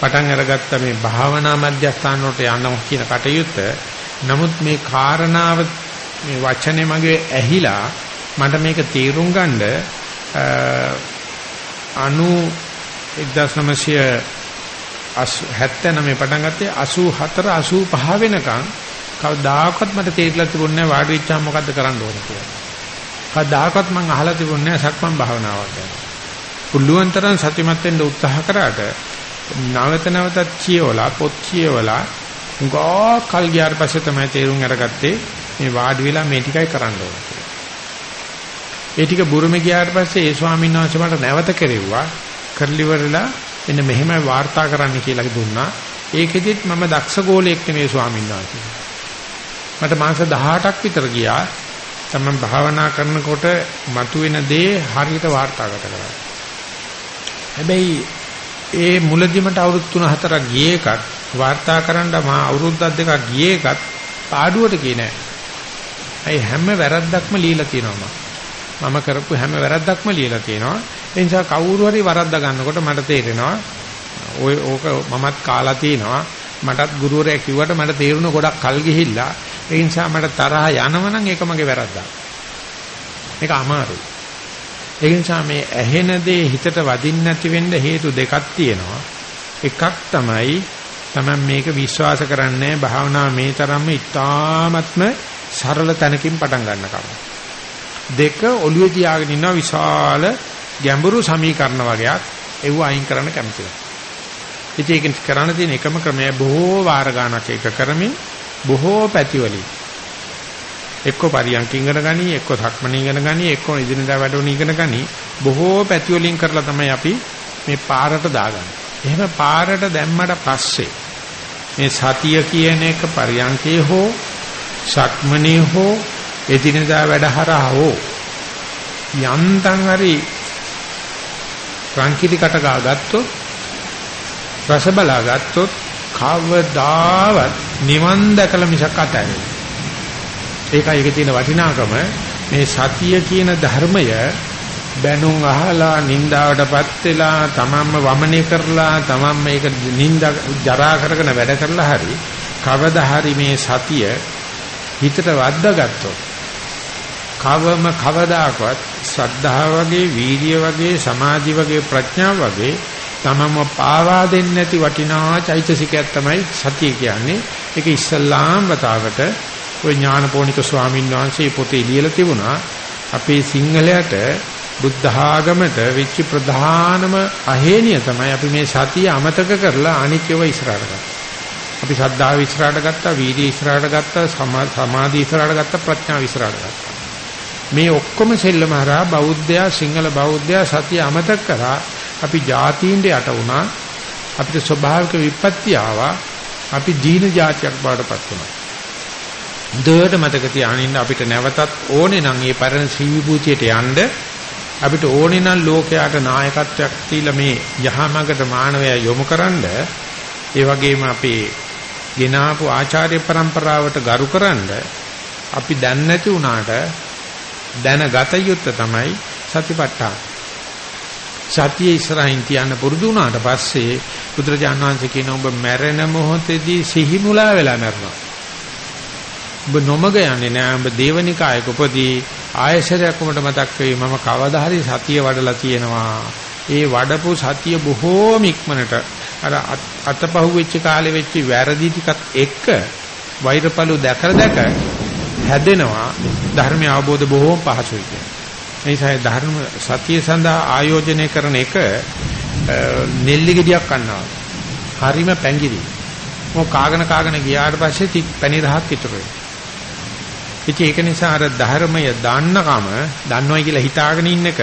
පටන් අරගත්ත මේ භාවනා මධ්‍යස්ථාන වලට යනවා කියන කටයුත්ත නමුත් මේ කාරණාව මේ වචනේ මගේ ඇහිලා මට මේක තීරුම් ගන්න අනු 1979 පටන් ගත්තේ 84 85 වෙනකන් කවදාකවත් මට තේරිලා තිබුණේ නැහැ වාඩි වෙච්චාම මොකද්ද කරන්න ඕන කියලා. කවදාකවත් මම අහලා තිබුණේ නැහැ සක්මන් භාවනාවක් ගැන. පුළුවන් තරම් සතිමත් වෙන්න උත්සාහ කරාට නැවත නැවතත් කියවලා පොත් කියවලා ගෝ කල් ගියාට පස්සේ තමයි තේරුම් අරගත්තේ මේ වාඩි වෙලා මේ ටිකයි කරන්න ඕන කියලා. ඒ ටික බුරුමේ ගියාට පස්සේ ඒ ස්වාමීන් වහන්සේ මට නැවත කෙරෙව්වා. කරලිවරලා එන්න මෙහෙමයි වාර්තා කරන්න කියලා දුන්නා. ඒකෙදිත් මම දක්ෂ ගෝලයක් නෙමෙයි ස්වාමීන් වහන්සේ. මට මාස 18ක් විතර ගියා. තමන් භාවනා කරනකොට මතුවෙන දේ හරියට වාර්තාගත කරගන්න. හැබැයි ඒ මුලදි මට අවුරුදු 3-4ක් ගියේ එකක් වාර්තා කරන්න මා අවුරුද්දක් දෙකක් ගියේ එකත් පාඩුවට ගියේ නෑ. අයි හැම වැරද්දක්ම লীලා තියෙනවා මම කරපු හැම වැරද්දක්ම লীලා තියෙනවා. ඒ නිසා කවුරු හරි වරද්ද ගන්නකොට මට තේරෙනවා ඔය ඕක මමත් කාලා තිනවා. මටත් ගුරුවරයා කිව්වට මට තේරුණ ගොඩක් කල් ගිහිල්ලා ඒ නිසා මට තරහ යනවනම් ඒක මගේ වැරද්දක්. ඒක අමාරුයි. ඒ නිසා මේ ඇහෙන දේ හිතට වදින්න නැති වෙන්න හේතු දෙකක් තියෙනවා. එකක් තමයි Taman මේක විශ්වාස කරන්නේ භාවනා මේ තරම්ම ඉතාමත්ම සරල තැනකින් පටන් ගන්නකම. දෙක ඔළුවේ තියාගෙන ඉන්න විශාල ගැඹුරු සමීකරණ වගේක් ඒව අයින් කරන්න කැමතියි. ඉතින් ඒක කරන්න තියෙන එකම ක්‍රමය බොහෝ වාර ගණනක් එක කරමින් බොහෝ පැතිවලින් එක්ක පරියන්ක ඉගෙන ගනි, එක්ක සක්මණ ඉගෙන ගනි, එක්ක ඉදිනදා වැඩවල ඉගෙන ගනි. බොහෝ පැති වලින් කරලා තමයි අපි මේ පාරට දාගන්නේ. එහෙම පාරට දැම්මට පස්සේ මේ සතිය කියන එක පරියන්කේ හෝ සක්මණේ හෝ එදිනදා වැඩ හරහා හෝ යන්තම් හරි රංකිලි කට ගා ගත්තොත් රස බලා ගත්තොත් කවදාවත් නිවන් දැකලා මිසක් අතහැරෙන්නේ ඒකයි ඒකේ තියෙන වටිනාකම. මේ සතිය කියන ධර්මය බැනුම් අහලා නින්දාවටපත් වෙලා තමන්ම වමනේ කරලා තමන් මේක නින්දා ජරා කරගෙන වැඩ කරලා හරි කවදා හරි මේ සතිය හිතට වද්දාගත්තොත් කවම කවදාකවත් ශ්‍රද්ධාව වගේ වීර්ය වගේ සමාධි වගේ ප්‍රඥාව වගේ තමම පාවා දෙන්නේ නැති වටිනා චෛතසිකයක් තමයි සතිය කියන්නේ. ඒක ඉස්සල්ලාම් වතාවට ওই ඥානපෝනික ස්වාමීන් වහන්සේ පොතේ ලියලා තිබුණා අපේ සිංහලයට බුද්ධ ආගමට වෙච්ච ප්‍රධානම අහේනිය තමයි අපි මේ සතිය අමතක කරලා අනිත්‍යව ඉස්සරහට ගත්තා. අපි ශ්‍රද්ධාව ඉස්සරහට ගත්තා, වීර්යය ඉස්සරහට ගත්තා, සමාධි ඉස්සරහට ගත්තා, ප්‍රඥාව ඉස්සරහට ගත්තා. මේ ඔක්කොම සෙල්ලම හරහා බෞද්ධයා සිංහල බෞද්ධයා සතිය අමතක කරා අපි ජාතීන්ට යට වුණා. අපිට ස්වභාවික විපත්‍ය ආවා. අපි දීන જાතියක් බවට පත් වුණා. හොඳට මතක තියාගන්න අපිට නැවතත් ඕනේ නම් මේ පරණ ශ්‍රී විභූතියට යන්න. අපිට ඕනේ නම් ලෝකයට නායකත්වයක් දීලා මේ යහමඟට මානවය යොමුකරනද ඒ වගේම අපේ ගෙනාපු ආචාර්ය પરම්පරාවට ගරුකරනද අපි දැන් නැති වුණාට දැනගත යුත්තේ තමයි සතිපට්ඨාන. සතිය ඉස්සරහින් තියන්න පුරුදු වුණාට පස්සේ බුදුරජාණන් වහන්සේ කියන ඔබ මැරෙන මොහොතේදී සිහිමුලා වෙලා මැරෙනවා ඔබ නොමග යන්නේ නෑ ඔබ දේවනිකායක උපදී ආයශරයක් උඹට මතක් වෙයි මම කවදා හරි සතිය වඩලා තියෙනවා ඒ වඩපු සතිය බොහෝම ඉක්මනට අර අතපහුව වෙච්ච කාලේ වෙච්ච වැරදි ටිකත් එක්ක වෛරපලු දැක දැක හැදෙනවා ධර්මය අවබෝධ බොහෝම පහසුයි කියන්නේ. ඒ නිසා ධර්ම සතිය සඳහා ආයෝජනය කරන එක නෙල්ලි ගෙඩියක් ගන්නවා. හරිම පැංගිරි. මොක කාගෙන කාගෙන ගියාට පස්සේ පැණි රහක් ඉතුරු වෙනවා. ඉතින් ඒක නිසා අර ධර්මය දන්නකම දන්නවයි කියලා හිතාගෙන ඉන්න එක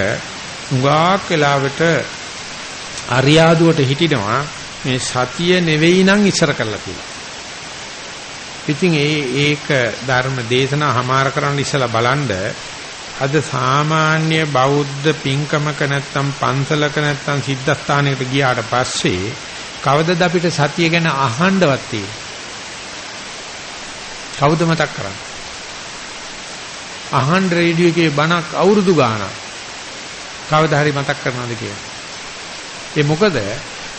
උගාක් වෙලාවට අරියාදුවට හිටිනවා මේ සතිය නෙවෙයි නම් ඉස්සර කරලා තියෙනවා. ඉතින් ඒ ඒක ධර්ම දේශනා හමාර කරන්න ඉස්සලා බලන්න අද සාමාන්‍ය බෞද්ධ පින්කමක නැත්තම් පන්සලක නැත්තම් සිද්ධාස්ථානයකට ගියාට පස්සේ කවදද අපිට සතිය ගැන අහන්නවත් තියෙන්නේ? කවුද මතක් කරන්නේ? අහන් රේඩියෝ එකේ බණක් අවුරුදු ගාණක් කවදා හරි මතක් කරනවද කියලා. ඒ මොකද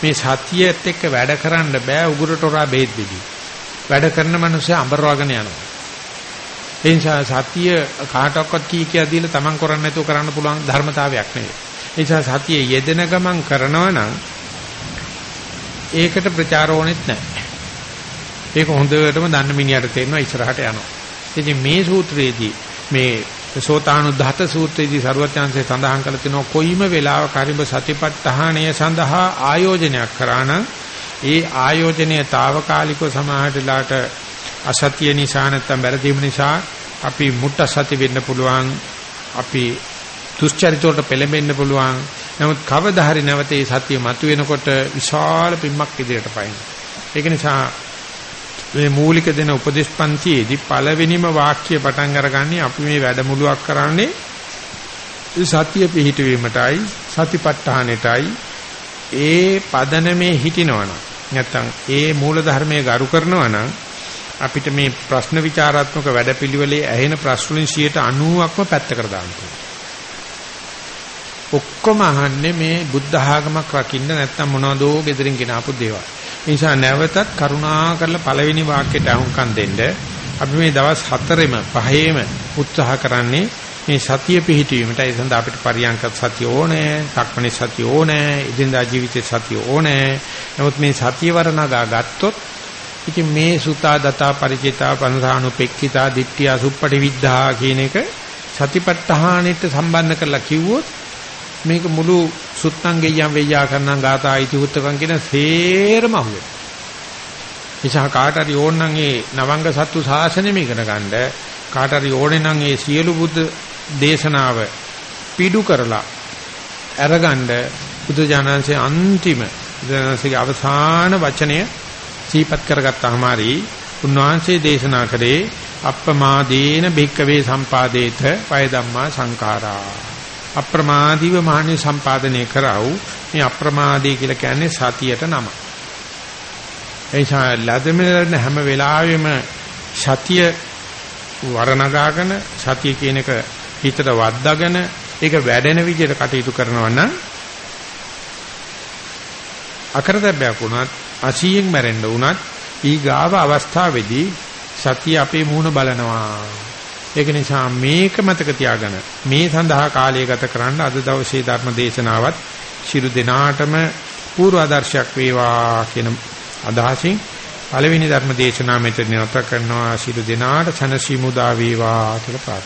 මේ සතියෙත් එක්ක වැඩ කරන්න බෑ උගුරට හොරා බේත් බෙදී. වැඩ කරන මිනිස්සු අඹරවගෙන යනවා. ඒ නිසා සතිය කාටවත් කී කියා දීලා තමන් කරන්නේ නැතුව කරන්න පුළුවන් ධර්මතාවයක් නෙවෙයි. ඒ නිසා සතිය යෙදෙන ගමන් කරනවා නම් ඒකට ප්‍රචාර ඕනෙත් නැහැ. ඒක හොඳටම දන්න මිනිහට තේරෙනවා ඉස්සරහට යනවා. ඉතින් මේ සූත්‍රයේදී මේ සෝතානුද්ධත සූත්‍රයේදී සරුවත්‍යංශය සඳහන් කරලා තිනවා කොයිම වෙලාවක හරිම සතිපට්ඨානය සඳහා ආයෝජනයක් කරා නම් ඒ ආයෝජනය తాවකාලිකව සමාහටලාට අසතිය නිසා නැත්නම් බැරදීම නිසා අපි මුට්ට සති වෙන්න පුළුවන් අපි දුස්චරිතවලට පෙළඹෙන්න පුළුවන්. නමුත් කවදා හරි නැවත ඒ සතිය මතුවෙනකොට විශාල පිම්මක් ඉදිරියට පයින්. ඒක නිසා මේ මූලික දෙන උපදේශ පන්තියේදී පළවෙනිම වාක්‍ය පටන් අරගන්නේ අපි මේ වැඩමුළුවක් කරන්නේ සතිය පිහිටවීමටයි සතිපට්ඨානෙටයි ඒ පදනමේ හිටිනවනම් නැත්තම් ඒ මූල ධර්මයේ ගරු කරනවනම් අපිට මේ ප්‍රශ්න විචාරාත්මක වැඩපිළිවෙලේ ඇහෙන ප්‍රශ්න වලින් 90%ක්ම පැත්තකට දාන්න ඔක්කොම අහන්නේ මේ බුද්ධ ආගමක් රකින්න නැත්තම් මොනවදෝ gederin ගෙන ආපු දේවල්. නිසා නැවතත් කරුණා කරලා පළවෙනි වාක්‍යයට අහුම්කම් දෙන්න අපි මේ දවස් 4ෙම 5ෙම උත්සාහ කරන්නේ මේ සතිය පිහිටවීමට ඒ සඳහා අපිට පරියන්ක සතිය ඕනේ, සක්මණේ සතිය ඕනේ, ඉදින්දා ජීවිතේ සතිය ඕනේ. නමුත් මේ සතිය වරණගා ගත්තොත් ඉතින් මේ සුතා දතා ಪರಿචිතා පනසානුපෙක්ඛිතා දිට්ඨිය සුප්පටි විද්ධා කියන එක සතිපට්ඨානෙට සම්බන්ධ කරලා කිව්වොත් මේක මුළු සුත්තං ගෙයම් වෙయ్యා කරනම් ගාථා ඉති උත්තකම් කියන සේරම අහුවේ. නිසා කාට හරි ඕනනම් ඒ නවංග සත්තු ශාසනයම ඉගෙන ගන්න කාට හරි ඕනේ නම් ඒ සියලු බුද්ධ දේශනාව පිඩු කරලා අරගන්න බුදු ජානන්සේ අන්තිම බුදුන්සේගේ අවසාන වචනය සීපත් කරගත්තාම හරි උන්වහන්සේ දේශනා කරේ අප්පමාදේන භික්කවේ සම්පාදේත වය ධම්මා සංඛාරා අප්‍රමාදීව මහණේ සම්පාදනය කරව මේ අප්‍රමාදී කියලා කියන්නේ සතියට නම. එයිසා ලදමෙලන හැම වෙලාවෙම සතිය වරණගාගෙන සතිය කියන එක හිතට වද්දාගෙන ඒක වැඩෙන විදිහට කටයුතු කරනවා නම් අකරතැබ්බයක් වුණත් අසීයෙන් මැරෙන්න වුණත් ඊගාව අවස්ථාවේදී සතිය අපේ මූණ බලනවා ඒක නිසා මේක මතක තියාගන්න. මේ සඳහා කාලය ගත කරන්න අද දවසේ ධර්ම දේශනාවත් ශිරු දිනාටම පූර්ව ආදර්ශයක් වේවා කියන අදහසින් පළවෙනි ධර්ම දේශනාව මෙතන නතර කරනවා. ශිරු දිනාට සනසීමුදා වේවා කියලා ප්‍රාර්ථනා